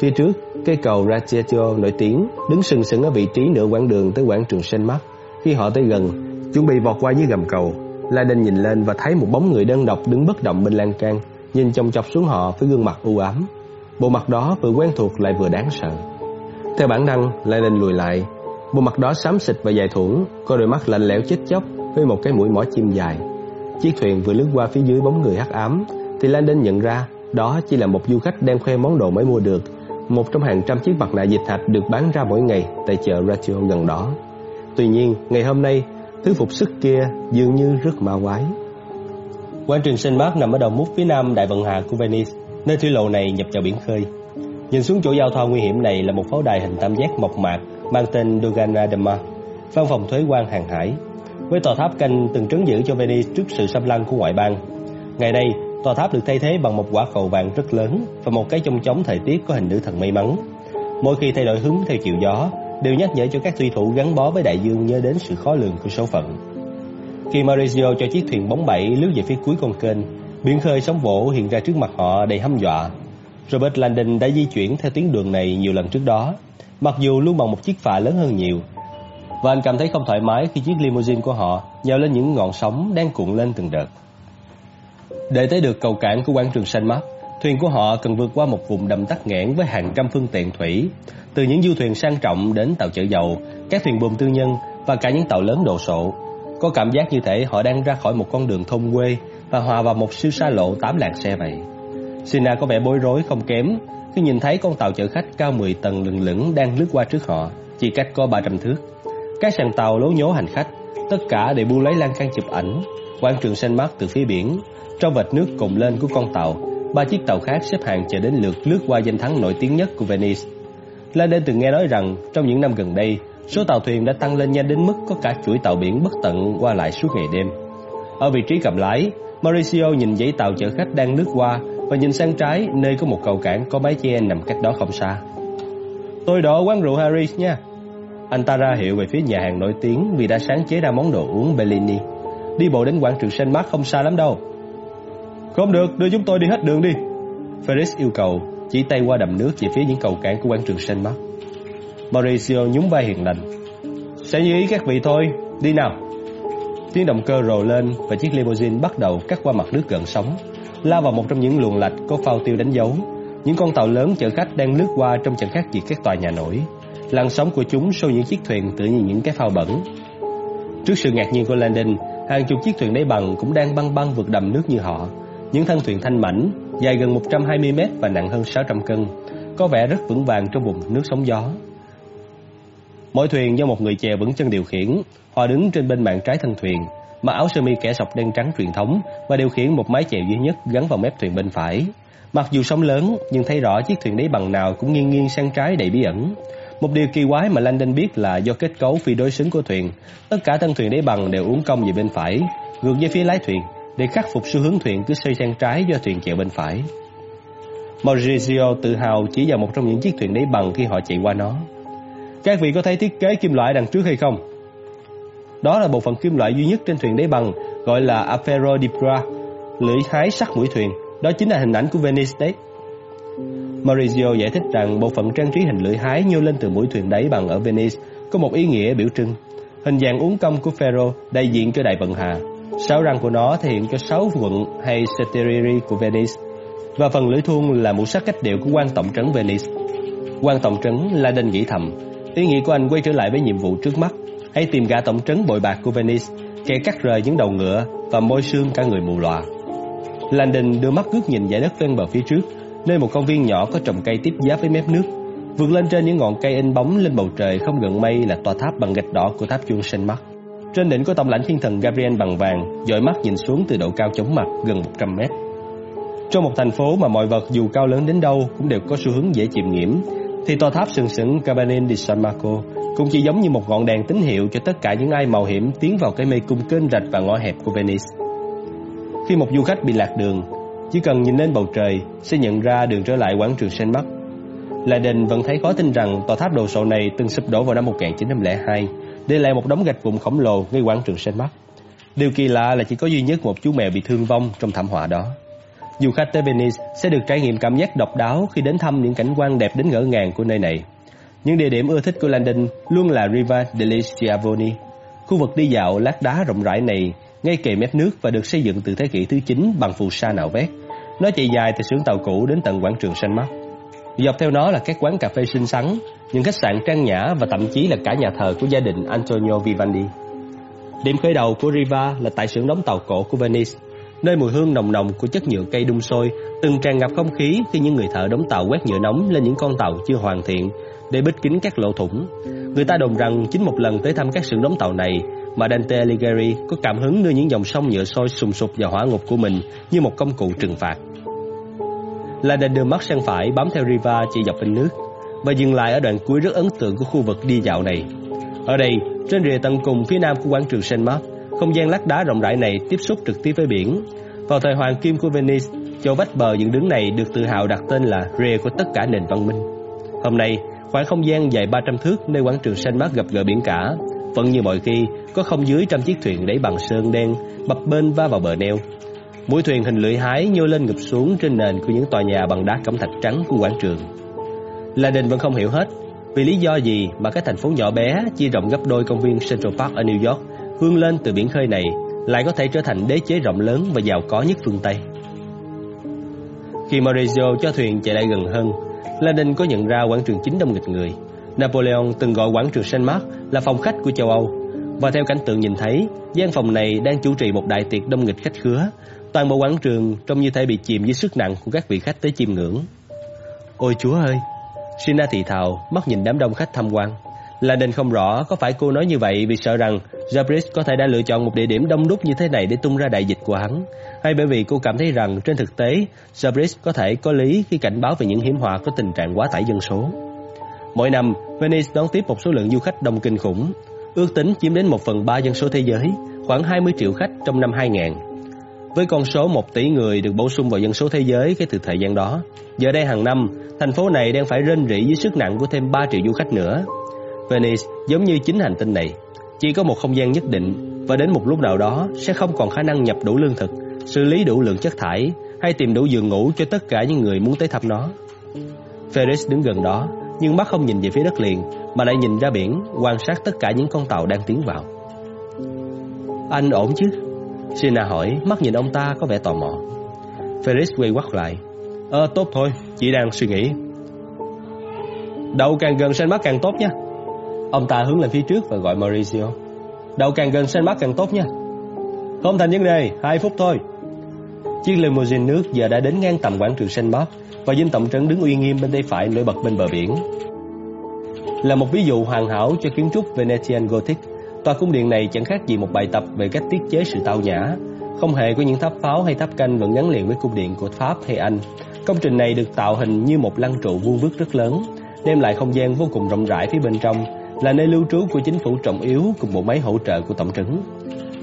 Phía trước, cây cầu Radiator nổi tiếng đứng sừng sững ở vị trí nửa quãng đường tới quảng trường Saint Mark. Khi họ tới gần, chuẩn bị vọt qua dưới gầm cầu, Laden nhìn lên và thấy một bóng người đơn độc đứng bất động bên lan can, nhìn chòng chọc xuống họ với gương mặt u ám. Bộ mặt đó vừa quen thuộc lại vừa đáng sợ. Theo bản năng, Laden lùi lại. Bộ mặt đó xám xịt và dài thủng, có đôi mắt lạnh lẽo chết chóc với một cái mũi mỏ chim dài. Chiếc thuyền vừa lướt qua phía dưới bóng người hắc ám, thì Landon nhận ra đó chỉ là một du khách đang khoe món đồ mới mua được, một trong hàng trăm chiếc mặt nạ dịch thạch được bán ra mỗi ngày tại chợ Ratio gần đó. Tuy nhiên, ngày hôm nay, thứ phục sức kia dường như rất ma quái. Quảng trường Saint Mark nằm ở đầu mút phía nam đại vận hà của Venice, nơi thủy lộ này nhập vào biển khơi. Nhìn xuống chỗ giao thoa nguy hiểm này là một pháo đài hình tam giác mộc mạc mang tên Dogana de Mar, văn phòng thuế quan hàng hải, với tòa tháp canh từng trấn giữ cho Venice trước sự xâm lăng của ngoại bang. Ngày nay, tòa tháp được thay thế bằng một quả cầu vàng rất lớn và một cái chông chống thời tiết có hình nữ thần may mắn. Mỗi khi thay đổi hướng theo chiều gió, đều nhắc nhở cho các thủy thủ gắn bó với đại dương nhớ đến sự khó lường của số phận. Khi Maurizio cho chiếc thuyền bóng bẫy lướt về phía cuối con kênh, biển khơi sóng vỗ hiện ra trước mặt họ đầy hăm dọa. Robert Landon đã di chuyển theo tuyến đường này nhiều lần trước đó, mặc dù luôn bằng một chiếc phà lớn hơn nhiều. Và anh cảm thấy không thoải mái khi chiếc limousine của họ nhào lên những ngọn sóng đang cuộn lên từng đợt. Để tới được cầu cảng của quảng trường Saint Mark, thuyền của họ cần vượt qua một vùng đầm tắc nghẽn với hàng trăm phương tiện thủy, từ những du thuyền sang trọng đến tàu chở dầu, các thuyền buồm tư nhân và cả những tàu lớn đồ sộ. Có cảm giác như thể họ đang ra khỏi một con đường thôn quê và hòa vào một siêu xa lộ tám làng xe vậy. Sina có vẻ bối rối không kém khi nhìn thấy con tàu chở khách cao 10 tầng lừng lững đang lướt qua trước họ, chỉ cách có 300 thước. Các sàn tàu lố nhố hành khách, tất cả đều bu lấy lan can chụp ảnh. Quảng trường xanh mát từ phía biển, trong vệt nước cùng lên của con tàu, ba chiếc tàu khác xếp hàng chờ đến lượt lướt qua danh thắng nổi tiếng nhất của Venice. Landon từng nghe nói rằng trong những năm gần đây, số tàu thuyền đã tăng lên nhanh đến mức có cả chuỗi tàu biển bất tận qua lại suốt ngày đêm. Ở vị trí cầm lái, Mauricio nhìn dãy tàu chở khách đang lướt qua và nhìn sang trái nơi có một cầu cảng có mái che nằm cách đó không xa. Tôi đổ quán rượu Harris nha. Anh ta ra hiệu về phía nhà hàng nổi tiếng vì đã sáng chế ra món đồ uống Bellini. Đi bộ đến quảng trường Saint Mark không xa lắm đâu. Không được, đưa chúng tôi đi hết đường đi. Ferris yêu cầu, chỉ tay qua đầm nước về phía những cầu cảng của quảng trường Saint Mark. Mauricio nhún vai hiền lành. Sẽ như ý các vị thôi, đi nào. Tiếng động cơ rồ lên và chiếc limousine bắt đầu cắt qua mặt nước gần sóng, lao vào một trong những luồng lạch có phao tiêu đánh dấu. Những con tàu lớn chở khách đang lướt qua trong trận khác gì các tòa nhà nổi. Làn sóng của chúng xô những chiếc thuyền tự như những cái phao bẩn. Trước sự ngạc nhiên của Landon, hàng chục chiếc thuyền đáy bằng cũng đang băng băng vượt đầm nước như họ. Những thân thuyền thanh mảnh, dài gần 120 mét và nặng hơn 600 cân, có vẻ rất vững vàng trong vùng nước sóng gió. Mỗi thuyền do một người chèo vững chân điều khiển, họ đứng trên bên mạn trái thân thuyền, mặc áo sơ mi kẻ sọc đen trắng truyền thống và điều khiển một mái chèo duy nhất gắn vào mép thuyền bên phải. Mặc dù sóng lớn, nhưng thấy rõ chiếc thuyền đáy bằng nào cũng nghiêng nghiêng sang trái đầy bí ẩn. Một điều kỳ quái mà Landon biết là do kết cấu phi đối xứng của thuyền, tất cả thân thuyền đáy bằng đều uốn cong về bên phải, ngược với phía lái thuyền, để khắc phục xu hướng thuyền cứ xoay sang trái do thuyền chèo bên phải. Maurizio tự hào chỉ vào một trong những chiếc thuyền đáy bằng khi họ chạy qua nó. Các vị có thấy thiết kế kim loại đằng trước hay không? Đó là bộ phận kim loại duy nhất trên thuyền đáy bằng, gọi là Afero di Pra, lưỡi hái sắt mũi thuyền. Đó chính là hình ảnh của Venice đấy. Maurizio giải thích rằng bộ phận trang trí hình lưỡi hái nhô lên từ mũi thuyền đáy bằng ở Venice có một ý nghĩa biểu trưng. Hình dạng uốn cong của Pharaoh đại diện cho đại vận hà. Sáu răng của nó thể hiện cho sáu quận hay Seteriri của Venice. Và phần lưỡi thun là mũ sắt cách điệu của quan tổng trấn Venice. Quan tổng trấn là đền nghĩ thầm. Ý nghĩ của anh quay trở lại với nhiệm vụ trước mắt. Hãy tìm gã tổng trấn bội bạc của Venice, kẻ cắt rời những đầu ngựa và môi xương cả người mù lòa. Landon đưa mắt ngước nhìn dải đất ven bờ phía trước, nơi một công viên nhỏ có trồng cây tiếp giáp với mép nước. Vượt lên trên những ngọn cây in bóng lên bầu trời không gần mây là tòa tháp bằng gạch đỏ của tháp chuông Saint Mark. Trên đỉnh có tông lãnh thiên thần Gabriel bằng vàng, dõi mắt nhìn xuống từ độ cao chóng mặt gần 100 mét. Trong một thành phố mà mọi vật dù cao lớn đến đâu cũng đều có xu hướng dễ chìm nhiễm, thì tòa tháp sừng sững Cabanin di San Marco cũng chỉ giống như một ngọn đèn tín hiệu cho tất cả những ai mạo hiểm tiến vào cái mê cung kênh rạch và ngõ hẹp của Venice. Khi một du khách bị lạc đường, chỉ cần nhìn lên bầu trời sẽ nhận ra đường trở lại quảng trường Saint-Marc. Lại đình vẫn thấy khó tin rằng tòa tháp đồ sộ này từng sụp đổ vào năm 1902, để lại một đống gạch vụn khổng lồ ngay quảng trường Saint Mark. Điều kỳ lạ là chỉ có duy nhất một chú mèo bị thương vong trong thảm họa đó. Du khách tới Venice sẽ được trải nghiệm cảm giác độc đáo khi đến thăm những cảnh quan đẹp đến ngỡ ngàng của nơi này. Những địa điểm ưa thích của London luôn là Riva degli Schiavoni. Khu vực đi dạo lát đá rộng rãi này, ngay kề mép nước và được xây dựng từ thế kỷ thứ 9 bằng phù sa nạo vét. Nó chạy dài từ xưởng tàu cũ đến tận quảng trường Saint Mark. Dọc theo nó là các quán cà phê xinh xắn, những khách sạn trang nhã và thậm chí là cả nhà thờ của gia đình Antonio Vivaldi. Điểm khởi đầu của Riva là tại xưởng đóng tàu cổ của Venice, nơi mùi hương nồng nồng của chất nhựa cây đun sôi từng tràn ngập không khí khi những người thợ đóng tàu quét nhựa nóng lên những con tàu chưa hoàn thiện để bít kín các lỗ thủng. Người ta đồn rằng chính một lần tới thăm các xưởng đóng tàu này mà Dante Alighieri có cảm hứng đưa những dòng sông nhựa sôi sùng sục vào hỏa ngục của mình như một công cụ trừng phạt. Là đền đưa mắt sang phải bám theo Riva chạy dọc bên nước và dừng lại ở đoạn cuối rất ấn tượng của khu vực đi dạo này. Ở đây, trên rìa tận cùng phía nam của quảng trường Saint Mark, không gian lát đá rộng rãi này tiếp xúc trực tiếp với biển. Vào thời hoàng kim của Venice, chỗ vách bờ dựng đứng này được tự hào đặt tên là rìa của tất cả nền văn minh. Hôm nay, khoảng không gian dài 300 thước nơi quảng trường Saint Mark gặp gỡ biển cả, vẫn như mọi khi, có không dưới trăm chiếc thuyền đẩy bằng sơn đen bập bên va vào bờ neo. Mũi thuyền hình lưỡi hái nhô lên ngập xuống trên nền của những tòa nhà bằng đá cẩm thạch trắng của quảng trường. La Đình vẫn không hiểu hết vì lý do gì mà cái thành phố nhỏ bé chia rộng gấp đôi công viên Central Park ở New York vươn lên từ biển khơi này lại có thể trở thành đế chế rộng lớn và giàu có nhất phương Tây. Khi Maurizio cho thuyền chạy lại gần hơn, Landon có nhận ra quảng trường chính đông nghịch người. Napoleon từng gọi quảng trường Saint Mark là phòng khách của châu Âu và theo cảnh tượng nhìn thấy, gian phòng này đang chủ trì một đại tiệc đông nghịch khách khứa. Toàn bộ quảng trường trông như thể bị chìm dưới sức nặng của các vị khách tới chiêm ngưỡng. Ôi chúa ơi! Sina thị thào, mắt nhìn đám đông khách tham quan. Là đình không rõ có phải cô nói như vậy vì sợ rằng Jabris có thể đã lựa chọn một địa điểm đông đúc như thế này để tung ra đại dịch của hắn, hay bởi vì cô cảm thấy rằng trên thực tế Jabris có thể có lý khi cảnh báo về những hiểm họa có tình trạng quá tải dân số. Mỗi năm, Venice đón tiếp một số lượng du khách đông kinh khủng, ước tính chiếm đến 1 phần 3 dân số thế giới, khoảng 20 triệu khách trong năm 2000. Với con số 1 tỷ người được bổ sung vào dân số thế giới kể từ thời gian đó, giờ đây hàng năm, thành phố này đang phải rên rỉ dưới sức nặng của thêm 3 triệu du khách nữa. Venice giống như chính hành tinh này, chỉ có một không gian nhất định và đến một lúc nào đó sẽ không còn khả năng nhập đủ lương thực, xử lý đủ lượng chất thải hay tìm đủ giường ngủ cho tất cả những người muốn tới thăm nó. Ferris đứng gần đó, nhưng mắt không nhìn về phía đất liền mà lại nhìn ra biển, quan sát tất cả những con tàu đang tiến vào. Anh ổn chứ? Sina hỏi, mắt nhìn ông ta có vẻ tò mò. Ferris quay quắt lại. Ờ, tốt thôi, chị đang suy nghĩ. Đậu càng gần Saint Mark càng tốt nha. Ông ta hướng lên phía trước và gọi Mauricio. Đậu càng gần Saint Mark càng tốt nha. Không thành vấn đề, hai phút thôi. Chiếc limousine nước giờ đã đến ngang tầm quảng trường Saint Mark và dinh tổng trấn đứng uy nghiêm bên tay phải nổi bật bên bờ biển. Là một ví dụ hoàn hảo cho kiến trúc Venetian Gothic, tòa cung điện này chẳng khác gì một bài tập về cách tiết chế sự tao nhã, không hề có những tháp pháo hay tháp canh vẫn gắn liền với cung điện của Pháp hay Anh. Công trình này được tạo hình như một lăng trụ vuông vức rất lớn, đem lại không gian vô cùng rộng rãi phía bên trong, là nơi lưu trú của chính phủ trọng yếu cùng bộ máy hỗ trợ của tổng trấn.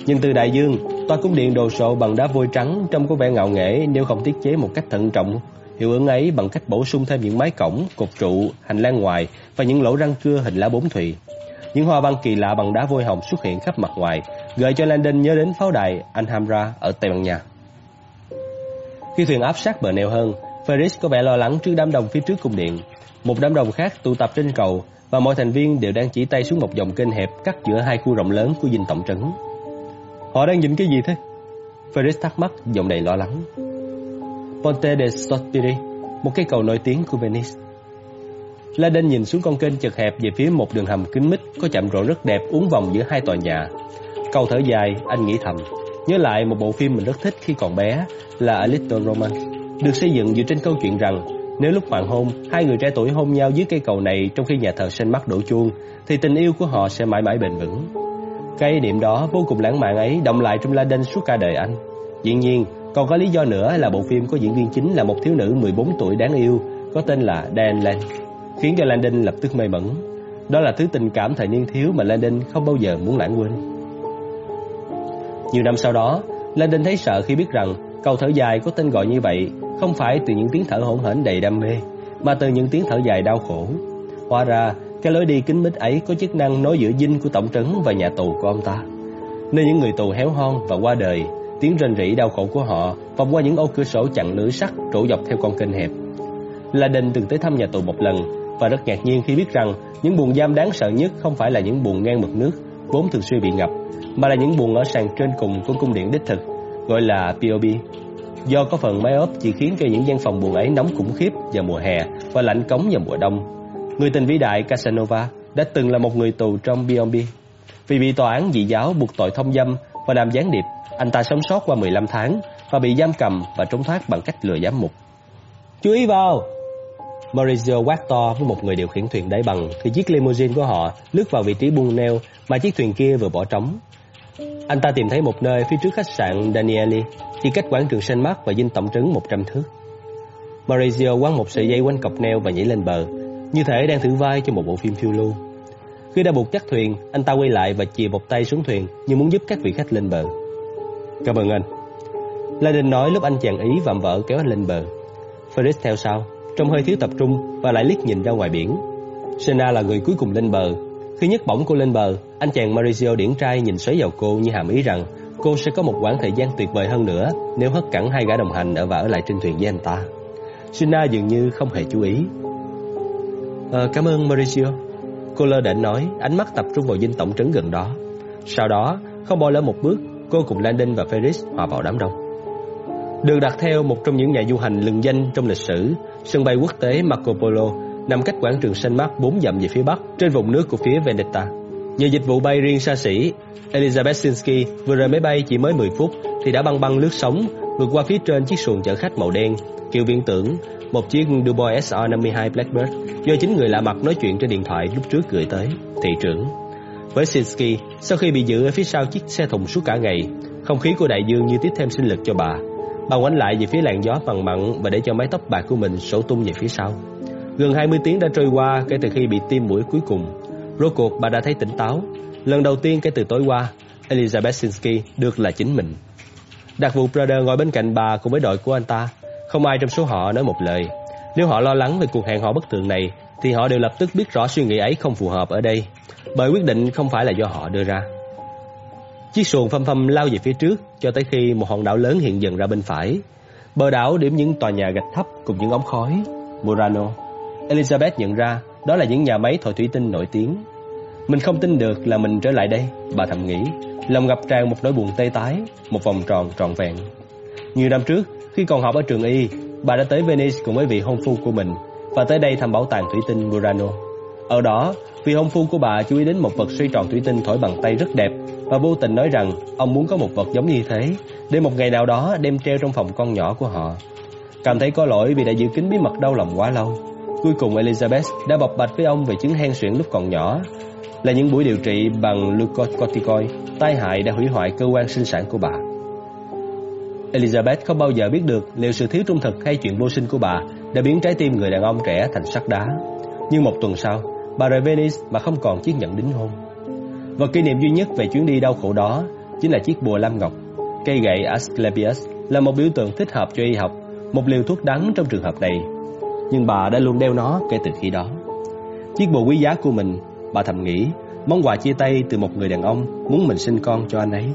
Nhưng từ đại dương, tòa cung điện đồ sộ bằng đá vôi trắng trông có vẻ ngạo nghễ nếu không tiết chế một cách thận trọng Hiệu ứng ấy bằng cách bổ sung thêm những mái cổng, cột trụ, hành lang ngoài và những lỗ răng cưa hình lá bốn thùy. Những hoa văn kỳ lạ bằng đá vôi hồng xuất hiện khắp mặt ngoài, gợi cho Landon nhớ đến pháo đài Alhambra ở Tây Ban Nha. Khi thuyền áp sát bờ neo hơn, Ferris có vẻ lo lắng trước đám đông phía trước cung điện. Một đám đông khác tụ tập trên cầu và mọi thành viên đều đang chỉ tay xuống một dòng kênh hẹp cắt giữa hai khu rộng lớn của dinh tổng trấn. Họ đang nhìn cái gì thế? Ferris thắc mắc, giọng đầy lo lắng. Ponte de Sospiri, một cây cầu nổi tiếng của Venice. Laden nhìn xuống con kênh chật hẹp về phía một đường hầm kín mít có chạm rỗ rất đẹp uốn vòng giữa hai tòa nhà. Cầu thở dài, anh nghĩ thầm, nhớ lại một bộ phim mình rất thích khi còn bé là A Little Romance, được xây dựng dựa trên câu chuyện rằng nếu lúc hoàng hôn, hai người trẻ tuổi hôn nhau dưới cây cầu này trong khi nhà thờ Saint Mark đổ chuông, thì tình yêu của họ sẽ mãi mãi bền vững. Cái niệm đó vô cùng lãng mạn ấy động lại trong Laden suốt cả đời anh. Dĩ nhiên, còn có lý do nữa là bộ phim có diễn viên chính là một thiếu nữ 14 tuổi đáng yêu có tên là Dan Lane khiến cho Landon lập tức mê mẩn. Đó là thứ tình cảm thời niên thiếu mà Landon không bao giờ muốn lãng quên. Nhiều năm sau đó, Landon thấy sợ khi biết rằng câu thở dài có tên gọi như vậy không phải từ những tiếng thở hổn hển đầy đam mê, mà từ những tiếng thở dài đau khổ. Hóa ra, cái lối đi kính mít ấy có chức năng nối giữa dinh của tổng trấn và nhà tù của ông ta. Nơi những người tù héo hon và qua đời tiếng rên rỉ đau khổ của họ vòng qua những ô cửa sổ chặn lưới sắt trổ dọc theo con kênh hẹp. La Đình từng tới thăm nhà tù một lần và rất ngạc nhiên khi biết rằng những buồng giam đáng sợ nhất không phải là những buồng ngang mực nước vốn thường xuyên bị ngập, mà là những buồng ở sàn trên cùng của cung điện đích thực, gọi là POB. Do có phần máy ốp chỉ khiến cho những gian phòng buồng ấy nóng khủng khiếp vào mùa hè và lạnh cống vào mùa đông. Người tình vĩ đại Casanova đã từng là một người tù trong POB. Vì bị tòa án dị giáo buộc tội thông dâm và làm gián điệp, anh ta sống sót qua 15 tháng và bị giam cầm và trốn thoát bằng cách lừa giám mục. Chú ý vào! Maurizio quát to với một người điều khiển thuyền đáy bằng khi chiếc limousine của họ lướt vào vị trí buông neo mà chiếc thuyền kia vừa bỏ trống. Anh ta tìm thấy một nơi phía trước khách sạn Danieli, chỉ cách quảng trường Saint Mark và dinh tổng trấn 100 thước. Maurizio quăng một sợi dây quanh cọc neo và nhảy lên bờ, như thể đang thử vai cho một bộ phim phiêu lưu. Khi đã buộc chắc thuyền, anh ta quay lại và chìa một tay xuống thuyền như muốn giúp các vị khách lên bờ. Cảm ơn anh. La Đình nói lúc anh chàng ý vạm vỡ kéo anh lên bờ. Ferris theo sau, trong hơi thiếu tập trung và lại liếc nhìn ra ngoài biển. Sena là người cuối cùng lên bờ. Khi nhấc bổng cô lên bờ, anh chàng Mauricio điển trai nhìn xoáy vào cô như hàm ý rằng cô sẽ có một quãng thời gian tuyệt vời hơn nữa nếu hất cẳng hai gã đồng hành ở và ở lại trên thuyền với anh ta. Sena dường như không hề chú ý. À, cảm ơn Mauricio. Cô lơ đễnh nói, ánh mắt tập trung vào dinh tổng trấn gần đó. Sau đó, không bỏ lỡ một bước, cô cùng Landon và Ferris hòa vào đám đông. Được đặt theo một trong những nhà du hành lừng danh trong lịch sử, sân bay quốc tế Marco Polo nằm cách quảng trường San Marco 4 dặm về phía bắc, trên vùng nước của phía Veneta. Nhờ dịch vụ bay riêng xa xỉ, Elizabeth Sinsky vừa rời máy bay chỉ mới 10 phút thì đã băng băng lướt sóng vượt qua phía trên chiếc xuồng chở khách màu đen, kiểu viễn tưởng, một chiếc Dubois SR-52 Blackbird do chính người lạ mặt nói chuyện trên điện thoại lúc trước gửi tới, thị trưởng. Với Sinsky, sau khi bị giữ ở phía sau chiếc xe thùng suốt cả ngày, không khí của đại dương như tiếp thêm sinh lực cho bà. Bà quánh lại về phía làn gió bằng mặn và để cho mái tóc bạc của mình sổ tung về phía sau. Gần 20 tiếng đã trôi qua kể từ khi bị tiêm mũi cuối cùng. Rốt cuộc bà đã thấy tỉnh táo. Lần đầu tiên kể từ tối qua, Elizabeth Sinsky được là chính mình. Đặc vụ Prader ngồi bên cạnh bà cùng với đội của anh ta. Không ai trong số họ nói một lời. Nếu họ lo lắng về cuộc hẹn hò bất thường này, thì họ đều lập tức biết rõ suy nghĩ ấy không phù hợp ở đây, bởi quyết định không phải là do họ đưa ra. Chiếc xuồng phăm phăm lao về phía trước cho tới khi một hòn đảo lớn hiện dần ra bên phải. Bờ đảo điểm những tòa nhà gạch thấp cùng những ống khói. Murano. Elizabeth nhận ra đó là những nhà máy thổi thủy tinh nổi tiếng. Mình không tin được là mình trở lại đây, bà thầm nghĩ, lòng ngập tràn một nỗi buồn tê tái, một vòng tròn trọn vẹn. Nhiều năm trước, khi còn học ở trường Y, bà đã tới Venice cùng với vị hôn phu của mình và tới đây thăm bảo tàng thủy tinh Murano. Ở đó, vị hôn phu của bà chú ý đến một vật xoay tròn thủy tinh thổi bằng tay rất đẹp và vô tình nói rằng ông muốn có một vật giống như thế để một ngày nào đó đem treo trong phòng con nhỏ của họ. Cảm thấy có lỗi vì đã giữ kín bí mật đau lòng quá lâu. Cuối cùng Elizabeth đã bộc bạch với ông về chứng hen suyễn lúc còn nhỏ là những buổi điều trị bằng glucocorticoid tai hại đã hủy hoại cơ quan sinh sản của bà. Elizabeth không bao giờ biết được liệu sự thiếu trung thực hay chuyện vô sinh của bà đã biến trái tim người đàn ông trẻ thành sắt đá. Nhưng một tuần sau, bà rời Venice mà không còn chiếc nhẫn đính hôn. Và kỷ niệm duy nhất về chuyến đi đau khổ đó chính là chiếc bùa lam ngọc. Cây gậy Asclepius là một biểu tượng thích hợp cho y học, một liều thuốc đắng trong trường hợp này. Nhưng bà đã luôn đeo nó kể từ khi đó. Chiếc bùa quý giá của mình, bà thầm nghĩ, món quà chia tay từ một người đàn ông muốn mình sinh con cho anh ấy.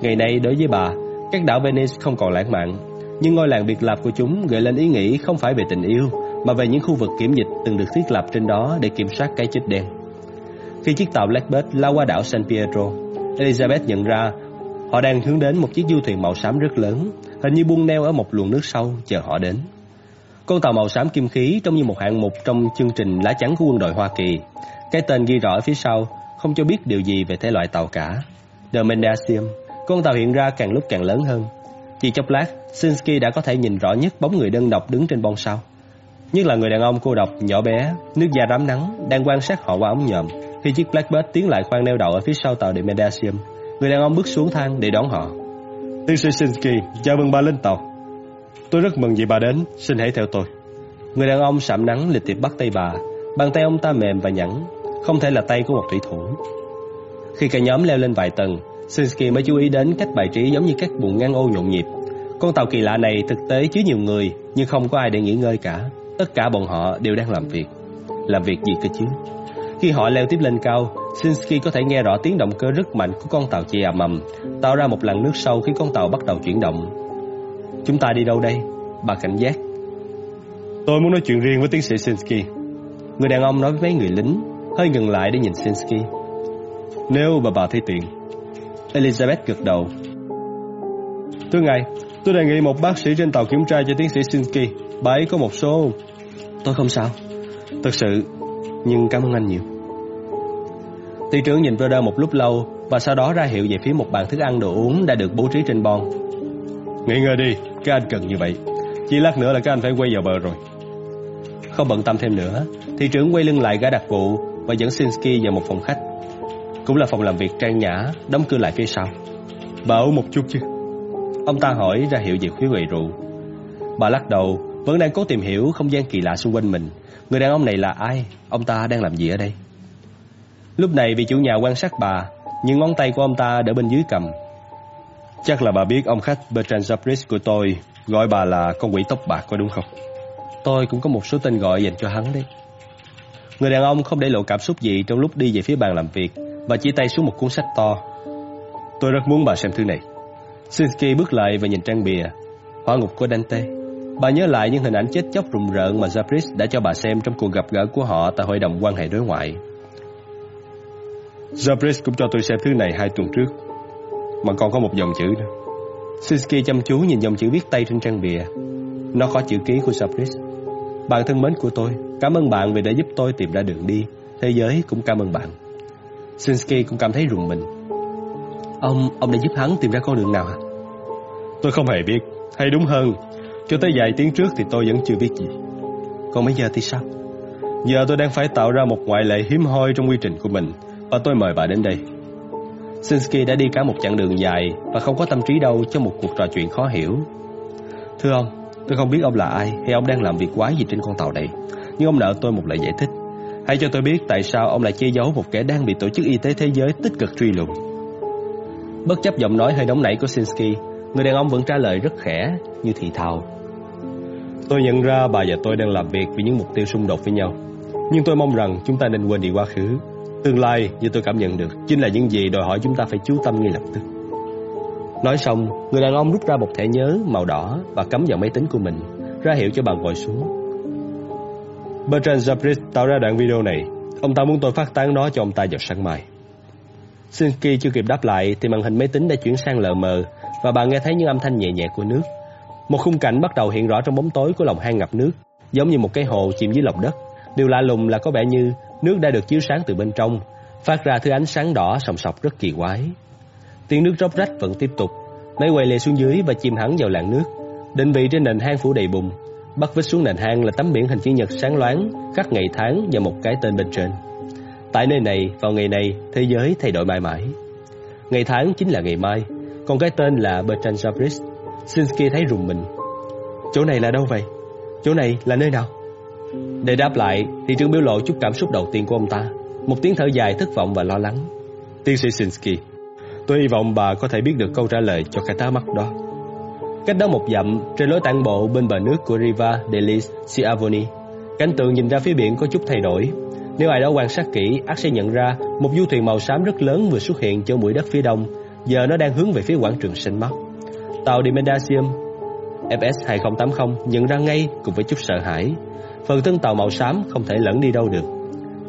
Ngày nay đối với bà, các đảo Venice không còn lãng mạn, nhưng ngôi làng biệt lập của chúng gợi lên ý nghĩ không phải về tình yêu, mà về những khu vực kiểm dịch từng được thiết lập trên đó để kiểm soát cái chết đen. Khi chiếc tàu Blackbird lao qua đảo San Pietro, Elizabeth nhận ra họ đang hướng đến một chiếc du thuyền màu xám rất lớn, hình như buông neo ở một luồng nước sâu chờ họ đến. Con tàu màu xám kim khí trông như một hạng mục trong chương trình lá chắn của quân đội Hoa Kỳ. Cái tên ghi rõ ở phía sau không cho biết điều gì về thể loại tàu cả. The Mendacium, con tàu hiện ra càng lúc càng lớn hơn. Chỉ chốc lát, Sinsky đã có thể nhìn rõ nhất bóng người đơn độc đứng trên bong sau. Nhất là người đàn ông cô độc, nhỏ bé, nước da rám nắng, đang quan sát họ qua ống nhòm. Khi chiếc Blackbird tiến lại khoang neo đậu ở phía sau tàu The Medasium, người đàn ông bước xuống thang để đón họ. Tiến sĩ Sinsky, chào mừng bà lên tàu. Tôi rất mừng vì bà đến, xin hãy theo tôi. Người đàn ông sạm nắng lịch tiệp bắt tay bà, bàn tay ông ta mềm và nhẵn, không thể là tay của một thủy thủ. Khi cả nhóm leo lên vài tầng, Sinsky mới chú ý đến cách bài trí giống như các buồng ngăn ô nhộn nhịp. Con tàu kỳ lạ này thực tế chứa nhiều người, nhưng không có ai để nghỉ ngơi cả. Tất cả bọn họ đều đang làm việc. Làm việc gì cơ chứ? Khi họ leo tiếp lên cao, Shinsky có thể nghe rõ tiếng động cơ rất mạnh của con tàu chạy ầm ầm, tạo ra một làn nước sâu khi con tàu bắt đầu chuyển động. Chúng ta đi đâu đây? Bà cảnh giác. Tôi muốn nói chuyện riêng với tiến sĩ Shinsky. Người đàn ông nói với mấy người lính, hơi ngừng lại để nhìn Shinsky. Nếu bà bà thấy tiện. Elizabeth gật đầu. Thưa ngài, tôi đề nghị một bác sĩ trên tàu kiểm tra cho tiến sĩ Shinsky. Bà ấy có một số... Tôi không sao. Thật sự, nhưng cảm ơn anh nhiều. Thị trưởng nhìn Brother một lúc lâu và sau đó ra hiệu về phía một bàn thức ăn đồ uống đã được bố trí trên bon. Nghỉ ngơi đi, các anh cần như vậy. Chỉ lát nữa là các anh phải quay vào bờ rồi. Không bận tâm thêm nữa, thị trưởng quay lưng lại gã đặc vụ và dẫn Sinsky vào một phòng khách. Cũng là phòng làm việc trang nhã, đóng cửa lại phía sau. Bà uống một chút chứ? Ông ta hỏi ra hiệu về khuyến quầy rượu. Bà lắc đầu, vẫn đang cố tìm hiểu không gian kỳ lạ xung quanh mình. Người đàn ông này là ai? Ông ta đang làm gì ở đây? Lúc này vị chủ nhà quan sát bà, những ngón tay của ông ta đỡ bên dưới cầm. Chắc là bà biết ông khách Bertrand Zabris của tôi gọi bà là con quỷ tóc bạc có đúng không? Tôi cũng có một số tên gọi dành cho hắn đấy. Người đàn ông không để lộ cảm xúc gì trong lúc đi về phía bàn làm việc và chỉ tay xuống một cuốn sách to. Tôi rất muốn bà xem thứ này. Sinsky bước lại và nhìn trang bìa. Hỏa ngục của Dante. Bà nhớ lại những hình ảnh chết chóc rùng rợn mà Zabris đã cho bà xem trong cuộc gặp gỡ của họ tại hội đồng quan hệ đối ngoại. Zabris cũng cho tôi xem thứ này hai tuần trước. Mà còn có một dòng chữ nữa. Sinsky chăm chú nhìn dòng chữ viết tay trên trang bìa. Nó có chữ ký của Zabris. Bạn thân mến của tôi Cảm ơn bạn vì đã giúp tôi tìm ra đường đi. Thế giới cũng cảm ơn bạn. Sinsky cũng cảm thấy rùng mình. Ông, ông đã giúp hắn tìm ra con đường nào hả? Tôi không hề biết. Hay đúng hơn Cho tới vài tiếng trước thì tôi vẫn chưa biết gì. Còn bây giờ thì sao? Giờ tôi đang phải tạo ra một ngoại lệ hiếm hoi trong quy trình của mình và tôi mời bà đến đây. Sinsky đã đi cả một chặng đường dài và không có tâm trí đâu cho một cuộc trò chuyện khó hiểu. Thưa ông, tôi không biết ông là ai hay ông đang làm việc quái gì trên con tàu này, nhưng ông nợ tôi một lời giải thích. Hãy cho tôi biết tại sao ông lại che giấu một kẻ đang bị Tổ chức Y tế Thế giới tích cực truy lùng. Bất chấp giọng nói hơi nóng nảy của Sinsky, người đàn ông vẫn trả lời rất khẽ, như thị thào. Tôi nhận ra bà và tôi đang làm việc vì những mục tiêu xung đột với nhau. Nhưng tôi mong rằng chúng ta nên quên đi quá khứ Tương lai như tôi cảm nhận được Chính là những gì đòi hỏi chúng ta phải chú tâm ngay lập tức. Nói xong, Người đàn ông rút ra một thẻ nhớ màu đỏ Và cắm vào máy tính của mình, Ra hiệu cho bà ngồi xuống. Bertrand Zabris tạo ra đoạn video này. Ông ta muốn tôi phát tán nó cho ông ta vào sáng mai. Sinsky chưa kịp đáp lại Thì màn hình máy tính đã chuyển sang lờ mờ Và bà nghe thấy những âm thanh nhẹ nhẹ của nước. Một khung cảnh bắt đầu hiện rõ trong bóng tối của lòng hang ngập nước, Giống như một cái hồ chìm dưới lòng đất. Điều lạ lùng là có vẻ như Nước đã được chiếu sáng từ bên trong, phát ra thứ ánh sáng đỏ sòng sọc rất kỳ quái. Tiếng nước róc rách vẫn tiếp tục, máy quay lê xuống dưới và chìm hẳn vào làn nước. Định vị trên nền hang phủ đầy bùn, bắt vít xuống nền hang là tấm biển hình chữ nhật sáng loáng, các ngày tháng và một cái tên bên trên. Tại nơi này, vào ngày này, thế giới thay đổi mãi mãi. Ngày tháng chính là ngày mai, còn cái tên là Bertrand Javris. Sinsky thấy rùng mình. Chỗ này là đâu vậy? Chỗ này là nơi nào? Để đáp lại, thị trưởng biểu lộ chút cảm xúc đầu tiên của ông ta. Một tiếng thở dài thất vọng và lo lắng. Tiến sĩ Sinsky, tôi hy vọng bà có thể biết được câu trả lời cho cái tá mắt đó. Cách đó một dặm, trên lối tản bộ bên bờ nước của Riva Delis Siavoni, cảnh tượng nhìn ra phía biển có chút thay đổi. Nếu ai đó quan sát kỹ, ắt sẽ nhận ra một du thuyền màu xám rất lớn vừa xuất hiện trên mũi đất phía đông, giờ nó đang hướng về phía quảng trường xanh mắt. Tàu Dimendasium FS 2080 nhận ra ngay cùng với chút sợ hãi Phần thân tàu màu xám không thể lẫn đi đâu được.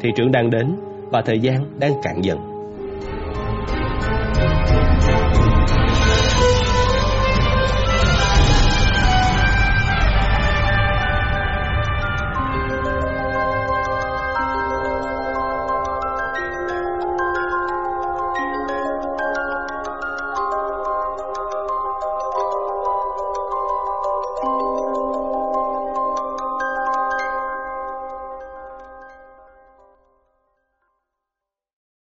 Thị trưởng đang đến Và thời gian đang cạn dần.